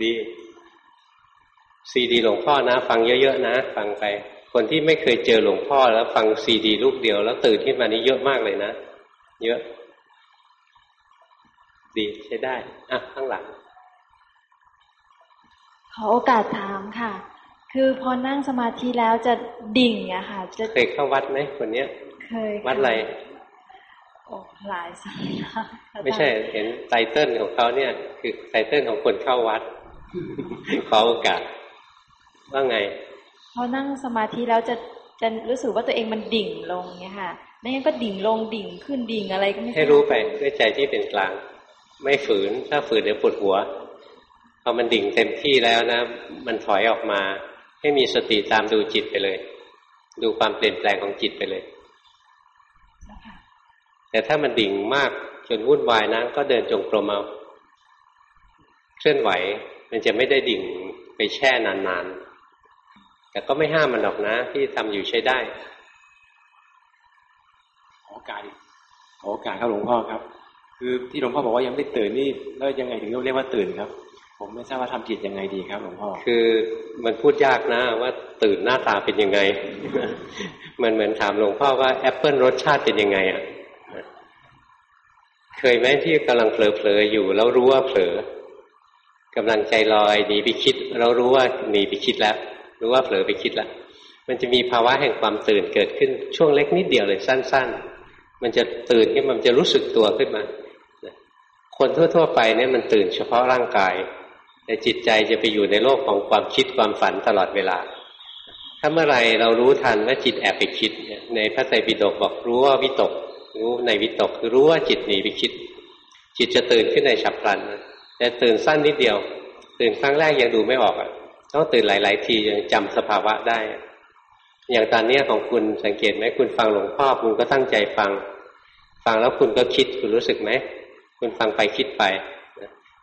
S1: ดีซีดีหลวงพ่อนะ ฟังเยอะๆนะ ฟังไป คนที่ไม่เคยเจอหลวงพ่อแล้วฟังซีดีลูกเดียว แล้วตื่นขึ้นมานี่เยอะมากเลยนะ เยอะ ดีใช้ได้ อะ ข้างหลัง
S4: ขอโอกาสถามค่ะ คือพอนั่งสมาธิแล้วจะดิ่งอะค่ะ จะ
S1: เคยเข้าวัดไหมคนเนี้ย
S4: เคยค่
S1: วัดอะไร
S4: โอ้หลายสำนักค่ะ
S1: ไม่ใช่เห็นไตเติ้ลของเขาเนี่ย คือไตเติ้ลของคนเข้าวัด ขอโอกาสว่าไง
S4: พอนั่งสมาธิแล้วจะจะรู้สึกว่าตัวเองมันดิ่งลงเนี่ยค่ะไม่งั้นก็ดิ่งลงดิ่งขึ้นดิ่งอะไรก็ไม่ทาบ
S1: ให้รู้ไปด้วยใจที่เป็นกลาง ไม่ฝืนถ้าฝืนเดี๋ยวปวดหัวพอมันดิ่งเต็มที่แล้วนะ มันถอยออกมา ให้มีสติตามดูจิตไปเลย ดูความเปลี่ยนแปลงของจิตไปเลย แต่ถ้ามันดิ่งมากจนวุ่นวายนะก็เดินจงกรมเอาเคลื่อนไหว มันจะไม่ได้ดิ่งไปแช่นานๆ แต่ก็ไม่ห้ามมันหรอกนะ ที่ทำอยู่ใช้ได้
S7: ขอโอกาสอีกขอโอกาสครับหลวงพ่อครับ คือที่หลวงพ่อบอกว่ายังไม่ตื่นนี่แล้วยังไงถึงเรียกว่าตื่นครับ ผมไม่ทราบว่าทำจิตยังไงดีครับหลวงพ่อ
S1: คือมันพูดยากนะว่าตื่นหน้าตาเป็นยังไง มันเหมือนถามหลวงพ่อว่าแอปเปิลรสชาติเป็นยังไงอะเคยไหมที่กำลังเผลอๆอยู่แล้วรู้ว่าเผลอ กำลังใจลอยหนีไปคิด เรารู้ว่าหนีไปคิดแล้ว รู้ว่าเผลอไปคิดแล้ว มันจะมีภาวะแห่งความตื่นเกิดขึ้นช่วงเล็กนิดเดียวเลยสั้น ๆ มันจะตื่นขึ้นมันจะรู้สึกตัวขึ้นมา คนทั่ว ๆ ไปเนี่ยมันตื่นเฉพาะร่างกาย แต่จิตใจจะไปอยู่ในโลกของความคิดความฝันตลอดเวลา ถ้าเมื่อไรเรารู้ทันว่าจิตแอบไปคิด ในพระไตรปิฎกบอกรู้ว่าวิตก รู้ในวิตกคือรู้ว่าจิตหนีไปคิด จิตจะตื่นขึ้นในฉับพลันนะ แต่ตื่นสั้นนิดเดียว ตื่นครั้งแรกยังดูไม่ออกอะต้องตื่นหลาย ๆ ทียังจำสภาวะได้ อย่างตอนเนี้ของคุณสังเกตไหมคุณฟังหลวงพ่อคุณก็ตั้งใจฟัง ฟังแล้วคุณก็คิดคุณรู้สึกไหมคุณฟังไปคิดไป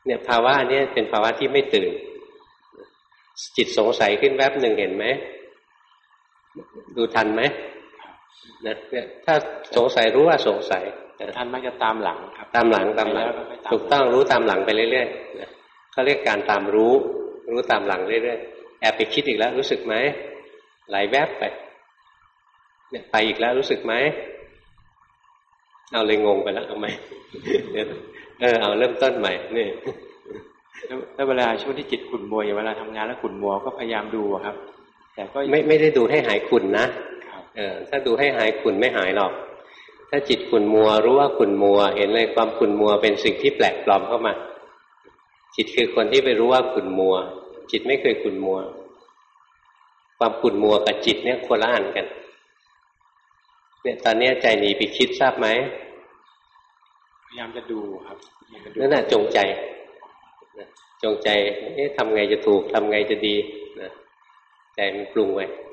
S1: เนี่ยภาวะอันนี้เป็นภาวะที่ไม่ตื่น จิตสงสัยขึ้นแวบหนึ่งเห็นไหมดูทันไหม นะเนี่ยถ้าสงสัยรู้ว่าสงสัยนะ
S7: ท่านมักจะตามหลังครับ
S1: ตามหลังตามหลัง
S7: ไปแล้วก็ไปตาม
S1: ถูกต้องรู้ตามหลังไปเรื่อยๆนะเขาเรียกการตามรู้ รู้ตามหลังเรื่อยๆแอบไปคิดอีกแล้วรู้สึกไหมไหลแวบไปเนี่ยไปอีกแล้วรู้สึกไหมเอาเลยงงไปแล้วเอาไหมเดี๋ยวเออเอาเริ่มต้นใหม่นี่
S7: แล้วแล้วเวลาช่วงที่จิตขุ่นมัวอย่างเวลาทำงานแล้วขุ่นมัวก็พยายามดูอะครับ แต่ก็
S1: ไม่ไม่ได้ดูให้หายขุ่นนะครับ เออถ้าดูให้หายขุ่นไม่หายหรอก ถ้าจิตขุ่นมัว รู้ว่าขุ่นมัว เห็นเลยความขุ่นมัวเป็นสิ่งที่แปลกปลอมเข้ามา จิตคือคนที่ไปรู้ว่าขุ่นมัว จิตไม่เคยขุ่นมัว ความขุ่นมัวกับจิตเนี่ยคนละอันกันเนี่ยตอนเนี้ยใจหนีไปคิดทราบไหม
S7: พยายามจะดูครับพยายามจะดู
S1: นั่นน่ะจงใจนะจงใจเอ๊ะทำไงจะถูกทำไงจะดีนะใจมันปรุงไว้
S7: ไม่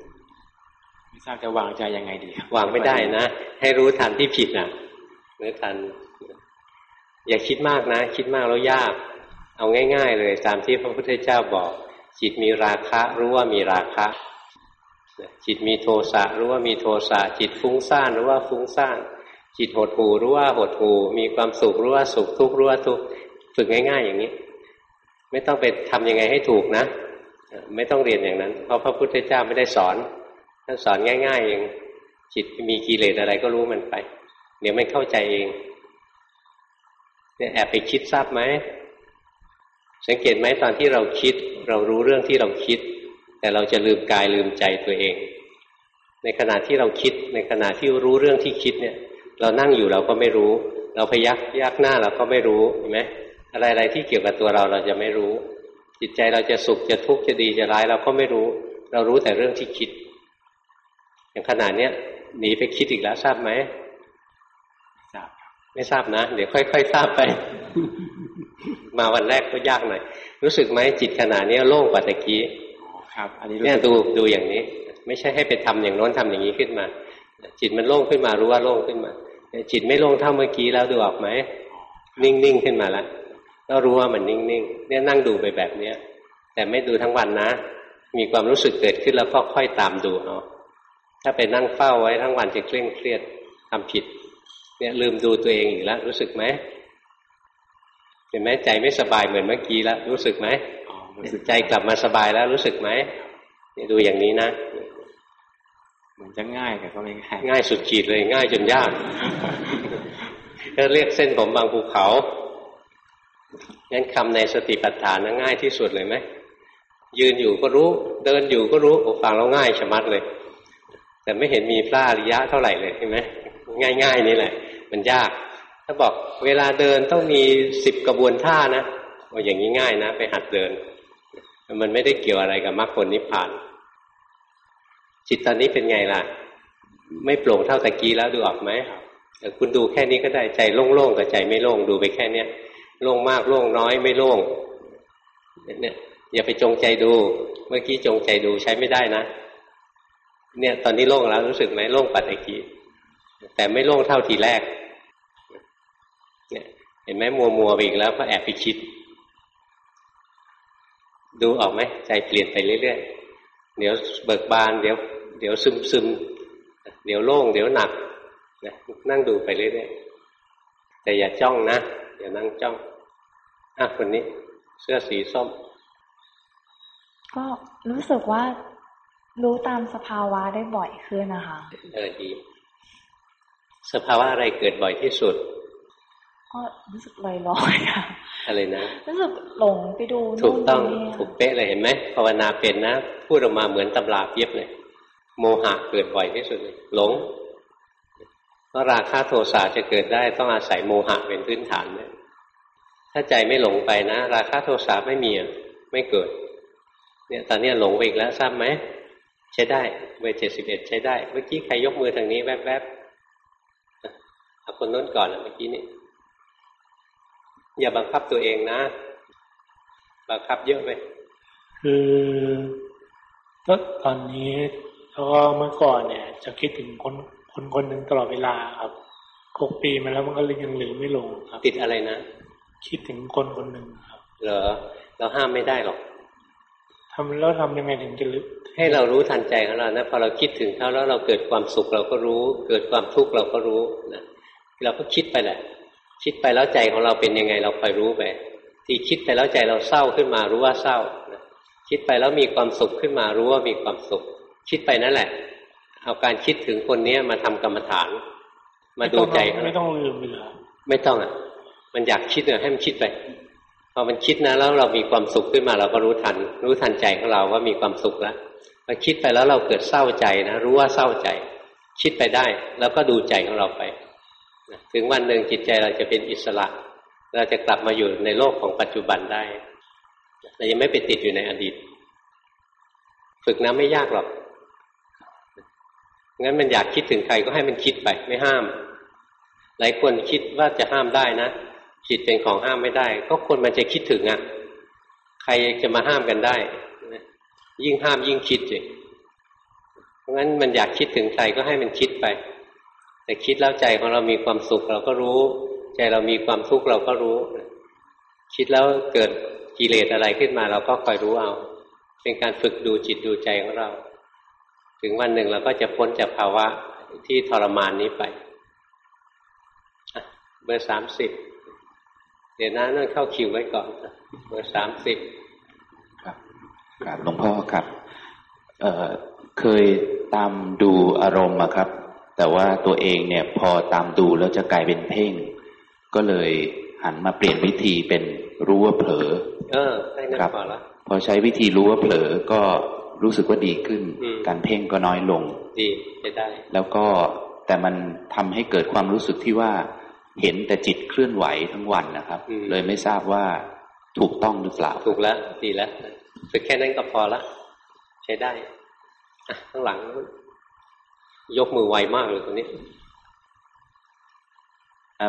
S7: ทราบจะวางใจยังไงดี
S1: วางไม่ได้นะ ให้รู้ทันที่ผิดอะรู้ทัน อย่าคิดมากนะ คิดมากแล้วยาก เอาง่าย ๆ เลยตามที่พระพุทธเจ้าบอก จิตมีราคะรู้ว่ามีราคะ จิตมีโทสะรู้ว่ามีโทสะ จิตฟุ้งซ่านรู้ว่าฟุ้งซ่านจิตหดหูรู้ว่าหดหูมีความสุขรู้ว่าสุขทุกข์รู้ว่าทุกข์ฝึกง่าย ๆ อย่างนี้ ไม่ต้องไปทำยังไงให้ถูกนะ ไม่ต้องเรียนอย่างนั้น เพราะพระพุทธเจ้าไม่ได้สอน ท่านสอนง่ายๆเองจิตมีกิเลสอะไรก็รู้มันไป เดี๋ยวไม่เข้าใจเองเนี่ยแอบไปคิดทราบไหมสังเกตไหมตอนที่เราคิด เรารู้เรื่องที่เราคิด แต่เราจะลืมกายลืมใจตัวเอง ในขณะที่เราคิด ในขณะที่รู้เรื่องที่คิดเนี่ย เรานั่งอยู่เราก็ไม่รู้ เราพยักยักหน้าเราก็ไม่รู้เห็นไหมอะไรๆที่เกี่ยวกับตัวเราเราจะไม่รู้ จิตใจเราจะสุขจะทุกข์จะดีจะร้ายเราก็ไม่รู้ เรารู้แต่เรื่องที่คิด อย่างขนาดเนี้ยหนีไปคิดอีกแล้วทราบไหมทราบไม่ทราบนะ เดี๋ยวค่อยๆทราบไป มาวันแรกก็ยากหน่อยรู้สึกไหมจิตขนาดนี้โล่งกว่าตะกี้
S7: ครับ อันนี้
S1: เนี่ยดูดูอย่างนี้ ไม่ใช่ให้ไปทำอย่างโน้นทำอย่างนี้ขึ้นมา จิตมันโล่งขึ้นมารู้ว่าโล่งขึ้นมาจิตไม่โล่งเท่าเมื่อกี้แล้วดูออกไหมนิ่งๆขึ้นมาแล้วก็รู้ว่ามันนิ่งๆเนี่ยนั่งดูไปแบบเนี้ยแต่ไม่ดูทั้งวันนะ มีความรู้สึกเกิดขึ้นแล้วก็ค่อยตามดูเนาะ ถ้าไปนั่งเฝ้าไว้ทั้งวันจะเคร่งเครียดทำผิด เนี่ยลืมดูตัวเองอีกแล้ว รู้สึกไหมเห็นไหมใจไม่สบายเหมือนเมื่อกี้แล้ว รู้สึกไหมใจกลับมาสบายแล้วรู้สึกไหมเนี่ยดูอย่างนี้นะ
S7: เหมือนจะง่ายแต่ก็ไม่ง่าย
S1: ง่ายสุดขีดเลยง่ายจนยากก็เรียกเส้นผมบางภูเขางั้นคำในสติปัฏฐานง่ายที่สุดเลยไหมยืนอยู่ก็รู้ เดินอยู่ก็รู้ฟังแล้วง่ายชะมัดเลย แต่ไม่เห็นมีพระอริยะเท่าไหร่เลยเห็นไหมง่าย ๆ นี่แหละ มันยาก ถ้าบอกเวลาเดินต้องมีสิบกระบวนท่านะโอ้อย่างนี้ง่ายนะ ไปหัดเดิน มันไม่ได้เกี่ยวอะไรกับมรรคผลนิพพาน จิตตอนนี้เป็นไงล่ะ ไม่โปร่งเท่าตะกี้แล้วดูออกไหมคุณดูแค่นี้ก็ได้ใจโล่งๆกับใจไม่โล่งดูไปแค่เนี้ยโล่งมากโล่งน้อยไม่โล่งเนี่ยอย่าไปจงใจดู เมื่อกี้จงใจดูใช้ไม่ได้นะ เนี่ยตอนนี้โล่งแล้วรู้สึกไหมโล่งปัดตะกี้แต่ไม่โล่งเท่าทีแรก เนี่ย เห็นไหมมัวมัวไปอีกแล้วก็แอบไปคิด ดูออกไหมใจเปลี่ยนไปเรื่อยๆเดี๋ยวเบิกบาน เดี๋ยว เดี๋ยวซึมซึมเดี๋ยวโล่งเดี๋ยวหนักนั่งดูไปเรื่อยๆแต่อย่าจ้องนะอย่านั่งจ้องอะคนนี้ เสื้อสีส้ม
S4: ก็รู้สึกว่า รู้ตามสภาวะได้บ่อยขึ้นนะคะ
S1: เออดี สภาวะอะไรเกิดบ่อยที่สุด
S4: ก็รู้สึกลอยลอยค่ะ
S1: อะไรนะ
S4: รู้สึกหลงไปดู
S1: ถูกต้องถูกเป๊ะเลยเห็นไหมภาวนาเป็นนะพูดออกมาเหมือนตำราเพียบเลยโมหะเกิดบ่อยที่สุดเลยหลงเพราะราคะโทสะจะเกิดได้ต้องอาศัยโมหะเป็นพื้นฐานเนี่ยถ้าใจไม่หลงไปนะ ราคะโทสะไม่มีไม่เกิด เนี่ยตอนนี้หลงไปอีกแล้วทราบไหม ใช้ได้เวทเจ็ดสิบเอ็ดใช้ได้ เมื่อกี้ใครยกมือทางนี้แวบๆเอาคนน้นก่อนเมื่อกี้นี้อย่าบังคับตัวเองนะ บังคับเยอะไป
S8: คือก็ตอนนี้แล้วก็เมื่อก่อนเนี่ย จะคิดถึงคนคนคนหนึ่งตลอดเวลาครับหกปีมาแล้วมันก็เลยยังลืมไม่ลงครับ
S1: ติดอะไรนะ
S8: คิดถึงคนคนหนึ่งครับ
S1: เหรอ เราห้ามไม่ได้หรอก
S8: ทำแล้วทำยังไงถึงจะลึก
S1: ให้เรารู้ทันใจของเรานะพอเราคิดถึงเขาแล้วเราเกิดความสุขเราก็รู้ เกิดความทุกข์เราก็รู้นะเราก็คิดไปแหละ คิดไปแล้วใจของเราเป็นยังไง เราคอยรู้ไปที่คิดไปแล้วใจเราเศร้าขึ้นมารู้ว่าเศร้าคิดไปแล้วมีความสุขขึ้นมารู้ว่ามีความสุข คิดไปนั่นแหละ เอาการคิดถึงคนเนี้ยมาทำกรรมฐาน มาดูใจ
S8: ไม่ต้องลืมเลย
S1: ไม่ต้องอะ มันอยากคิดเนี่ยให้มันคิดไป พอมันคิดนะแล้วเรามีความสุขขึ้นมาเราก็รู้ทัน รู้ทันใจของเราว่ามีความสุขแล้วพอคิดไปแล้วเราเกิดเศร้าใจนะ รู้ว่าเศร้าใจ คิดไปได้ แล้วก็ดูใจของเราไปถึงวันหนึ่งจิตใจเราจะเป็นอิสระ เราจะกลับมาอยู่ในโลกของปัจจุบันได้เรายังไม่ไปติดอยู่ในอดีต ฝึกนะไม่ยากหรอกงั้นมันอยากคิดถึงใครก็ให้มันคิดไป ไม่ห้าม หลายคนคิดว่าจะห้ามได้นะ จิตเป็นของห้ามไม่ได้ ก็คนมันจะคิดถึงอะ ใครจะมาห้ามกันได้ ยิ่งห้ามยิ่งคิดสิราะงั้นมันอยากคิดถึงใครก็ให้มันคิดไป แต่คิดแล้วใจของเรามีความสุขเราก็รู้ ใจเรามีความทุกข์เราก็รู้ คิดแล้วเกิดกิเลสอะไรขึ้นมา เราก็คอยรู้เอา เป็นการฝึกดูจิตดูใจของเรา ถึงวันหนึ่งเราก็จะพ้นจากภาวะที่ทรมานนี้ไปเบอร์สามสิบ เดี๋ยวนะนั่งเข้าคิวไว้ก่อนเบอร์สามสิบ
S9: ครับครับหลวงพ่อครับ เอ่อเคยตามดูอารมณ์อะครับ แต่ว่าตัวเองเนี่ยพอตามดูแล้วจะกลายเป็นเพ่ง ก็เลยหันมาเปลี่ยนวิธีเป็นรู้ว่าเผลอ
S1: เออได้นะพอละ
S9: พอใช้วิธีรู้ว่าเผลอก็รู้สึกว่าดีขึ้น การเพ่งก็น้อยลง
S1: ดีจะได้
S9: แล้วก็แต่มันทำให้เกิดความรู้สึกที่ว่า เห็นแต่จิตเคลื่อนไหวทั้งวันนะครับ เลยไม่ทราบว่าถูกต้องหรือเปล่า
S1: ถูกแล้วดีแล้วฝึกแค่นั้นก็พอละ ใช้ได้ข้างหลัง ยกมือไวมากเลยตรงนี้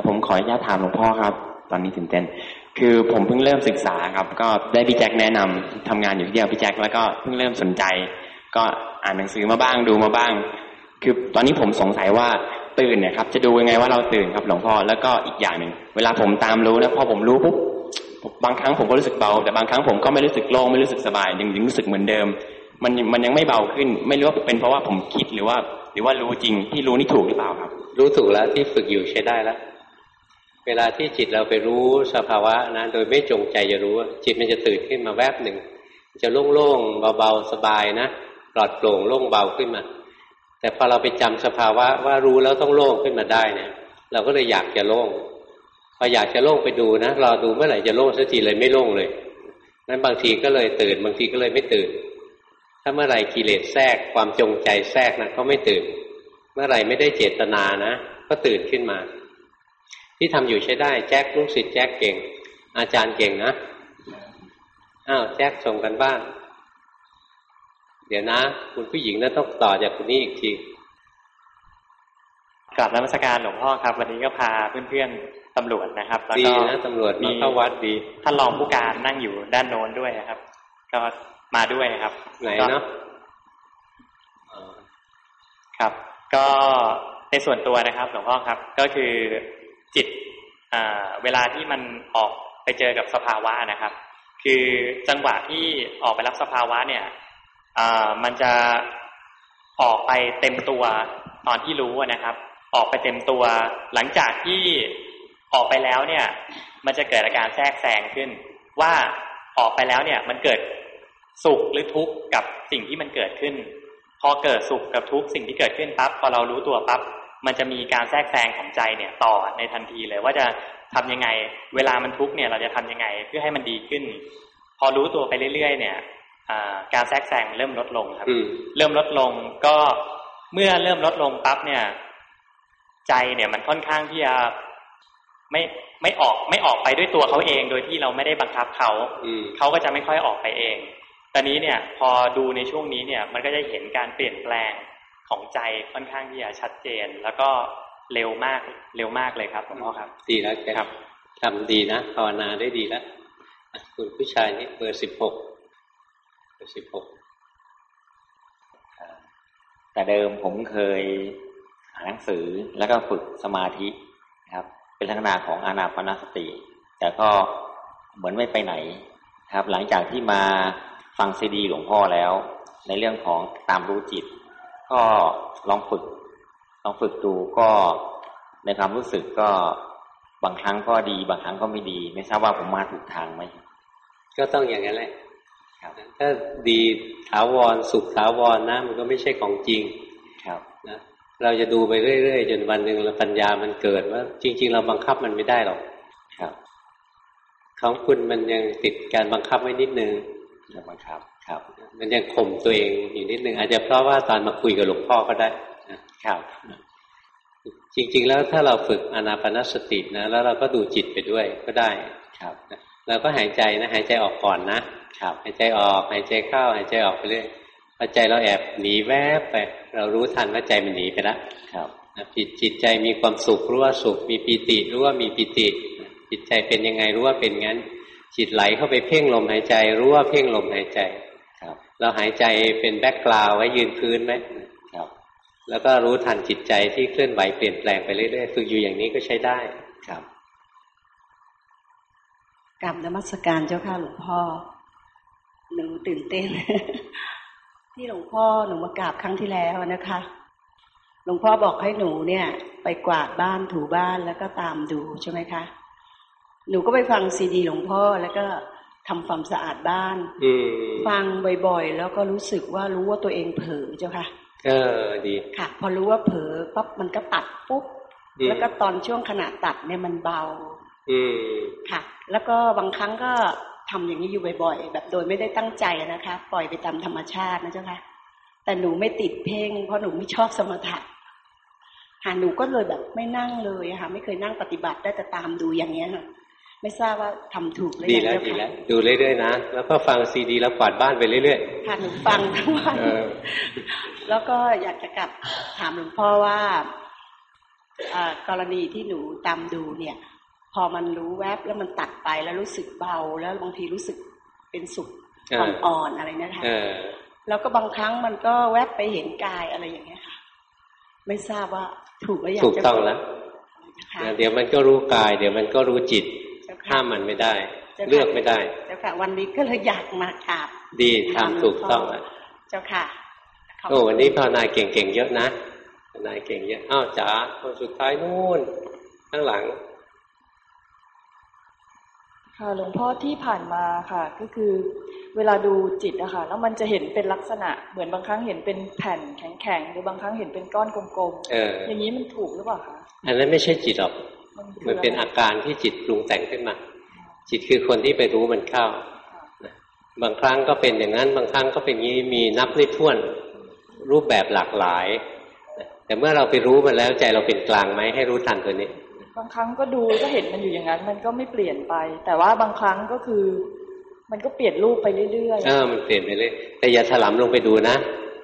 S10: ผมขออนุญาตถามหลวงพ่อครับ ตอนนี้ตื่นเต้นคือผมเพิ่งเริ่มศึกษาครับ ก็ได้พี่แจ็คแนะนำทำงานอยู่ที่เดียวพี่แจ็คแล้วก็เพิ่งเริ่มสนใจ ก็อ่านหนังสือมาบ้างดูมาบ้าง คือตอนนี้ผมสงสัยว่า ตื่นเนี่ยครับ จะดูยังไงว่าเราตื่นครับหลวงพ่อแล้วก็อีกอย่างหนึ่งเวลาผมตามรู้นะพอผมรู้ปุ๊บบางครั้งผมก็รู้สึกเบา แต่บางครั้งผมก็ไม่รู้สึกโล่งไม่รู้สึกสบายยังรู้สึกเหมือนเดิม มันมันยังไม่เบาขึ้น ไม่รู้ว่าเป็นเพราะว่าผมคิดหรือว่า หรือว่ารู้จริงที่รู้นี่ถูกหรือเปล่าครับ
S1: รู้ถูกแล้วที่ฝึกอยู่ใช้ได้แล้วเวลาที่จิตเราไปรู้สภาวะนะโดยไม่จงใจจะรู้จิตมันจะตื่นขึ้นมาแวบหนึ่งจะโล่งๆเบาๆสบายนะปลอดโปร่งโล่งเบาขึ้นมา แต่พอเราไปจำสภาวะว่ารู้แล้วต้องโล่งขึ้นมาได้เนี่ย เราก็เลยอยากจะโล่งพออยากจะโล่งไปดูนะรอดูเมื่อไหร่จะโล่งสักทีเลยไม่โล่งเลยนั้นบางทีก็เลยตื่น บางทีก็เลยไม่ตื่น ถ้าเมื่อไหร่กิเลสแทรกความจงใจแทรกนะก็ไม่ตื่น เมื่อไหร่ไม่ได้เจตนานะ ก็ตื่นขึ้นมา ที่ทำอยู่ใช้ได้แจ็คลูกศิษย์แจ็คเก่ง อาจารย์เก่งนะอ้าวแจ็คส่งกันบ้าง ดี๋ยวนะ คุณผู้หญิงนะต้องต่อจากคุณนี้อีกที
S10: กลับนมัสการหลวงพ่อครับ วันนี้ก็พาเพื่อนๆตำรวจนะครับ
S1: แล้วก็ดีนะตำรวจมีเข้าวัดดี
S10: ท่านรองผู้การนั่งอยู่ด้านโน้นด้วยนะครับ ก็มาด้วยครับ
S1: ไหนเนาะ
S10: ครับ ก็ในส่วนตัวนะครับหลวงพ่อครับ ก็คือจิตเวลาที่มันออกไปเจอกับสภาวะนะครับ คือจังหวะที่ออกไปรับสภาวะเนี่ย มันจะออกไปเต็มตัวตอนที่รู้นะครับ ออกไปเต็มตัว หลังจากที่ออกไปแล้วเนี่ย มันจะเกิดอาการแทรกแซงขึ้น ว่าออกไปแล้วเนี่ย มันเกิดสุขหรือทุกข์กับสิ่งที่มันเกิดขึ้น พอเกิดสุขกับทุกข์สิ่งที่เกิดขึ้นปั๊บพอเรารู้ตัวปั๊บมันจะมีการแทรกแซงของใจเนี่ยต่อในทันทีเลย ว่าจะทำยังไง เวลามันทุกข์เนี่ย เราจะทำยังไงเพื่อให้มันดีขึ้น พอรู้ตัวไปเรื่อยๆ เนี่ย การแทรกแซงเริ่มลดลงครับเริ่มลดลงก็เมื่อเริ่มลดลงปั๊บเนี่ย ใจเนี่ยมันค่อนข้างที่จะไม่ไม่ออกไม่ออกไปด้วยตัวเขาเอง โดยที่เราไม่ได้บังคับเขาเขาก็จะไม่ค่อยออกไปเอง ตอนนี้เนี่ย พอดูในช่วงนี้เนี่ย มันก็จะเห็นการเปลี่ยนแปลงของใจค่อนข้างที่จะชัดเจน แล้วก็เร็วมากเร็วมากเลยครับหลวงพ่อครับ
S1: ดีแล้วครับทำดีนะภาวนาได้ดีแล้วคุณผู้ชายนี่เบอร์สิบหกเบอร์ สิบหก
S11: แต่เดิมผมเคยอ่านหนังสือแล้วก็ฝึกสมาธินะครับ เป็นลักษณะของอานาปนาสติ แต่ก็เหมือนไม่ไปไหนครับ หลังจากที่มาฟังซีดีหลวงพ่อแล้ว ในเรื่องของตามรู้จิต ก็ลองฝึก ลองฝึกดูก็ในความรู้สึกก็บางครั้งก็ดี บางครั้งก็ไม่ดี ไม่ทราบว่าผมมาถูกทางไหม
S1: ก็ต้องอย่างนั้นแหละ ถ้าดีถาวรสุขถาวรนะมันก็ไม่ใช่ของจริง
S11: ครับ
S1: นะเราจะดูไปเรื่อยๆจนวันหนึ่งเราปัญญามันเกิดว่า จริง ๆ เราบังคับมันไม่ได้หรอก
S11: ครับ
S1: ของคุณมันยังติดการบังคับไว้นิดนึง
S11: บังคับครับ
S1: มันยังข่มตัวเองอยู่นิดนึงอาจจะเพราะว่าตอนมาคุยกับหลวงพ่อก็ได้
S11: ครับ
S1: จริง ๆ แล้วถ้าเราฝึกอนาปนสตินะแล้วเราก็ดูจิตไปด้วยก็ได้
S11: ครับ
S1: เราก็หายใจนะหายใจออกก่อนนะ หายใจออกหายใจเข้าหายใจออกไปเรื่อยพอใจเราแอบหนีแวบไป เรารู้ทันว่าใจมันหนีไปแล้ว
S11: ครับ
S1: จิตจิตใจมีความสุขรู้ว่าสุข มีปีติรู้ว่ามีปีติ จิตใจเป็นยังไงรู้ว่าเป็นงั้น จิตไหลเข้าไปเพ่งลมหายใจ รู้ว่าเพ่งลมหายใจ
S11: ครับ
S1: เราหายใจเป็นแบ็กกราวไว้ยืนพื้นไหมแล้วก็รู้ทันจิตใจที่เคลื่อนไหวเปลี่ยนแปลงไปเรื่อยๆฝึกอยู่อย่างนี้ก็ใช้ได้ครับ
S12: กลับนมัสการเจ้าค่ะหลวงพ่อ หนูตื่นเต้น ที่หลวงพ่อหนูมากราบครั้งที่แล้วนะคะ หลวงพ่อบอกให้หนูเนี่ย ไปกวาดบ้านถูบ้านแล้วก็ตามดูใช่ไหมคะ หนูก็ไปฟังซีดีหลวงพ่อแล้วก็ทำความสะอาดบ้านฟังบ่อยๆ แล้วก็รู้สึกว่ารู้ว่าตัวเองเผลอเจ้าค่ะ
S1: เออดี
S12: ค่ะ พอรู้ว่าเผลอปั๊บมันก็ตัดปุ๊บแล้วก็ตอนช่วงขณะตัดเนี่ยมันเบา
S1: อืม
S12: ค่ะ แล้วก็บางครั้งก็ ทำอย่างนี้อยู่บ่อยๆ แบบโดยไม่ได้ตั้งใจนะคะ ปล่อยไปตามธรรมชาตินะเจ้าค่ะแต่หนูไม่ติดเพ่ง เพราะหนูไม่ชอบสมถะหาหนูก็เลยแบบไม่นั่งเลยค่ะ ไม่เคยนั่งปฏิบัติได้แต่ตามดูอย่างเงี้ยค่ะไม่ทราบว่าทำถูกหรือ
S1: ยังดีแล้วดีแล้วดูเรื่อยๆนะแล้วก็ฟังซีดีแล้วกวาดบ้านไปเรื่อย
S12: ๆค่ะหนูฟังทั้งวันแล้วก็อยากจะกลับถามหลวงพ่อว่ากรณีที่หนูตามดูเนี่ย พอมันรู้แวบแล้วมันตัดไปแล้วรู้สึกเบาแล้วบางทีรู้สึกเป็นสุขอ่อนๆอะไรนะคะแล้วก็บางครั้งมันก็แวบไปเห็นกายอะไรอย่างเงี้ยค่ะ ไม่ทราบว่าถูกหรือยัง
S1: ถูกต้องแล้วเดี๋ยวมันก็รู้กาย เดี๋ยวมันก็รู้จิตห้ามมันไม่ได้ เลือกไม่ได้
S12: เจ้าค่ะ วันนี้ก็เลยอยากมากราบ
S1: ดีทำถูกต้องอะ
S12: เจ้าค่ะ
S1: โอ้วันนี้ภาวนาเก่งๆเยอะนะภาวนาเก่งเยอะอ้าวจ๋าคนสุดท้ายนู่นข้างหลัง
S2: ค่ะหลวงพ่อที่ผ่านมาค่ะ ก็คือเวลาดูจิตอะค่ะแล้วมันจะเห็นเป็นลักษณะ เหมือนบางครั้งเห็นเป็นแผ่นแข็งๆหรือบางครั้งเห็นเป็นก้อนกลมๆอย่างนี้มันถูกหรือเปล่าคะ
S1: อันนั้นไม่ใช่จิตหรอกมันเป็นอาการที่จิตปรุงแต่งขึ้นมา จิตคือคนที่ไปรู้มันเข้าบางครั้งก็เป็นอย่างนั้น บางครั้งก็เป็นงี้มีนับไม่ถ้วนรูปแบบหลากหลาย แต่เมื่อเราไปรู้มันแล้วใจเราเป็นกลางไหมให้รู้ทันตัวนี้
S2: บางครั้งก็ดูก็เห็นมันอยู่อย่างนั้น มันก็ไม่เปลี่ยนไป แต่ว่าบางครั้งก็คือ มันก็เปลี่ยนรูปไปเรื่อยๆ
S1: เออมันเปลี่ยนไปเรื่อยแต่อย่าถลำลงไปดูนะ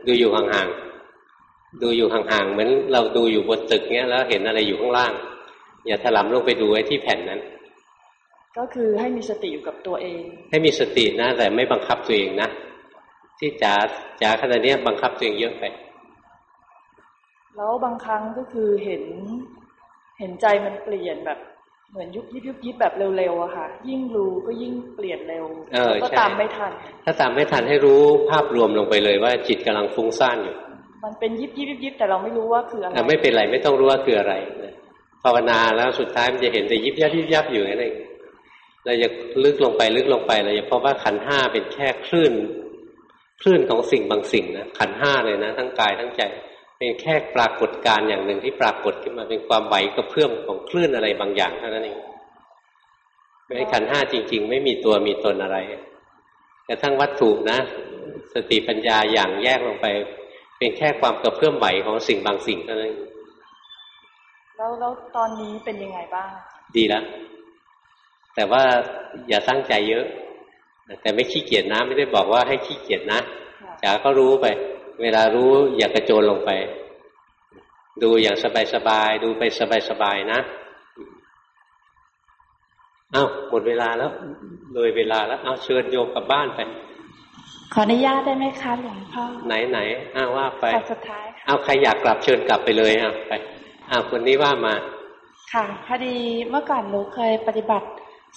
S1: ดูอยู่ห่างๆดูอยู่ห่างๆเหมือนเราดูอยู่บนตึกเนี้ยแล้วเห็นอะไรอยู่ข้างล่าง อย่าถลำลงไปดูไว้ที่แผ่นนั้น
S2: ก็คือให้มีสติอยู่กับตัวเอง
S1: ให้มีสตินะแต่ไม่บังคับตัวเองนะที่จ๋าจ๋าขณะนี้บังคับตัวเองเยอะไป
S2: แล้วบางครั้งก็คือเห็น เห็นใจมันเปลี่ยนแบบ เหมือนยุบยิบยุบยิบแบบเร็วๆอะค่ะ ยิ่งรู้ก็ยิ่งเปลี่ยนเร็วก็ตามไม่ทัน
S1: ถ้าตามไม่ทันให้รู้ภาพรวมลงไปเลยว่าจิตกำลังฟุ้งซ่านอยู่
S2: มันเป็นยิบยิบยิบยิบแต่เราไม่รู้ว่าคืออะไร
S1: ไม่เป็นไรไม่ต้องรู้ว่าคืออะไรภาวนาแล้วสุดท้ายมันจะเห็นแต่ยิบยับยิบยับอยู่นั่นเองเราจะลึกลงไปลึกลงไปเราจะพบว่าขันห้าเป็นแค่คลื่นคลื่นของสิ่งบางสิ่งนะขันห้าเลยนะ ทั้งกายทั้งใจ เป็นแค่ปรากฏการอย่างหนึ่งที่ปรากฏขึ้นมาเป็นความไหวกระเพื่อมของคลื่นอะไรบางอย่างเท่านั้นเองไม่ขันห้าจริง ๆ ไม่มีตัวมีตนอะไรแต่ทั้งวัตถุนะ สติปัญญาอย่างแยกลงไป เป็นแค่ความกระเพื่อมไหวของสิ่งบางสิ่งเท่านั้น
S2: แล้วแล้วตอนนี้เป็นยังไงบ้าง
S1: ดีแล้วแต่ว่าอย่าตั้งใจเยอะ แต่ไม่ขี้เกียจนะ ไม่ได้บอกว่าให้ขี้เกียจนะจ๋าก็รู้ไป เวลารู้อย่ากระโจนลงไป ดูอย่างสบายๆดูไปสบายๆนะอ้าวหมดเวลาแล้วเลยเวลาแล้วเอาเชิญโยมกลับบ้านไป
S2: ขออนุญาตได้ไหมคะหลวงพ่อ
S1: ไหนไหนอ้าวว่าไป
S2: สุดท้าย
S1: เอาใครอยากกลับเชิญกลับไปเลยอะไปอ่าคนนี้ว่ามา
S2: ค่ะพอดีเมื่อก่อนหนูเคยปฏิบัติ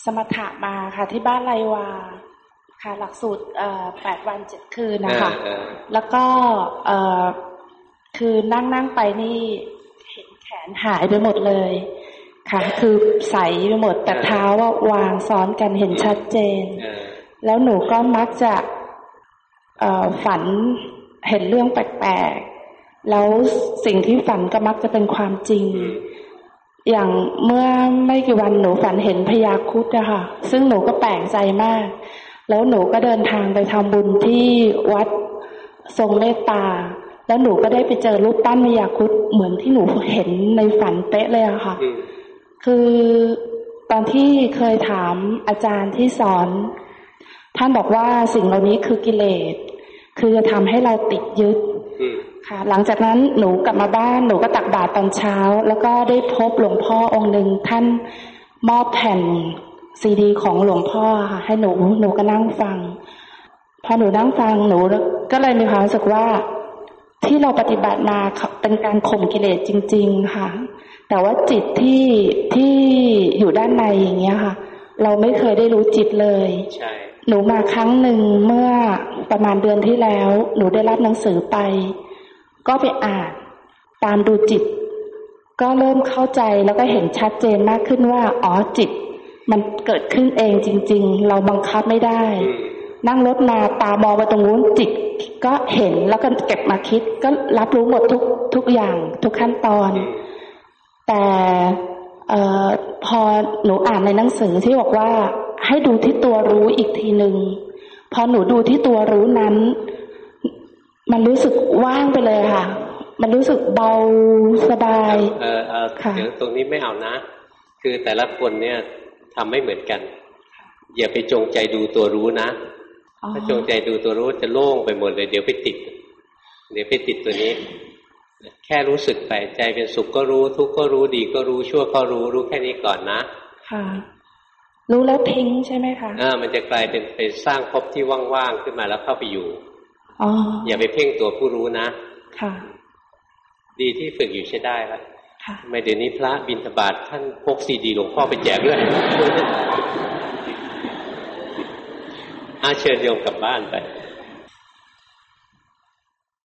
S2: สมถะมาค่ะที่บ้านไรวา ค่ะหลักสูตรแปดวันเจ็ดคืนนะคะ แล้วก็เอคือนั่งนั่งไปนี่เห็นแขนหายไปหมดเลย ค่ะ คือใสไปหมดแต่เท้าว่าวางซ้อนกันเห็นชัดเจน แล้วหนูก็มักจะฝันเห็นเรื่องแปลกแล้วสิ่งที่ฝันก็มักจะเป็นความจริง อย่างเมื่อไม่กี่วันหนูฝันเห็นพญาคุดอะค่ะ ซึ่งหนูก็แปลกใจมาก แล้วหนูก็เดินทางไปทำบุญที่วัดทรงเมตตา แล้วหนูก็ได้ไปเจอรูปปั้นพญาคุดเหมือนที่หนูเห็นในฝันเป๊ะเลยอะค่ะ คือตอนที่เคยถามอาจารย์ที่สอน ท่านบอกว่าสิ่งเหล่านี้คือกิเลส คือจะทำให้เราติดยึดค่ะ หลังจากนั้นหนูกลับมาบ้านหนูก็ตักบาตรตอนเช้า แล้วก็ได้พบหลวงพ่อองค์หนึ่งท่านมอบแผ่น ซีดีของหลวงพ่อค่ะ ให้หนูหนูก็นั่งฟัง พอหนูนั่งฟังหนูก็เลยมีความรู้สึกว่าที่เราปฏิบัติมาเป็นการข่มกิเลสจริง ๆ ค่ะ แต่ว่าจิตที่ที่อยู่ด้านในอย่างเงี้ยค่ะ เราไม่เคยได้รู้จิตเลย
S1: ใช่
S2: หนูมาครั้งหนึ่งเมื่อประมาณเดือนที่แล้ว หนูได้รับหนังสือไป ก็ไปอ่านตามดูจิต ก็เริ่มเข้าใจแล้วก็เห็นชัดเจนมากขึ้นว่าอ๋อจิต มันเกิดขึ้นเองจริง ๆ เราบังคับไม่ได้ นั่งรถมาตามองไปตรงนู้นจิตก็เห็นแล้วก็เก็บมาคิด ก็รับรู้หมดทุกทุกอย่างทุกขั้นตอน แต่เออพอหนูอ่านในหนังสือที่บอกว่าให้ดูที่ตัวรู้อีกทีหนึ่งพอหนูดูที่ตัวรู้นั้น มันรู้สึกว่างไปเลยค่ะ มันรู้สึกเบาสบาย
S1: เออเออเดี๋ยวตรงนี้ไม่เอานะ คือแต่ละคนเนี่ย ทำไม่เหมือนกัน อย่าไปจงใจดูตัวรู้นะ ถ้าจงใจดูตัวรู้จะโล่งไปหมดเลย เดี๋ยวไปติด เดี๋ยวไปติดตัวนี้ แค่รู้สึกไปใจเป็นสุขก็รู้ ทุกข์ก็รู้ดีก็รู้ชั่วก็รู้รู้แค่นี้ก่อนนะ
S2: ค่ะ รู้แล้วทิ้งใช่ไหมคะ
S1: อ่ามันจะกลายเป็นไปสร้างภพที่ว่างๆขึ้นมาแล้วเข้าไปอยู่
S2: อ๋อ
S1: อย่าไปเพ่งตัวผู้รู้นะ
S2: ค่ะ
S1: ดีที่ฝึกอยู่ใช้ได้แล้ว
S2: ค่ะ
S1: ไม่เดี๋ยวนี้พระบิณฑบาตท่านพกซีดีหลวงพ่อไปแจกด้วยอาเชิญโยมกลับบ้านไป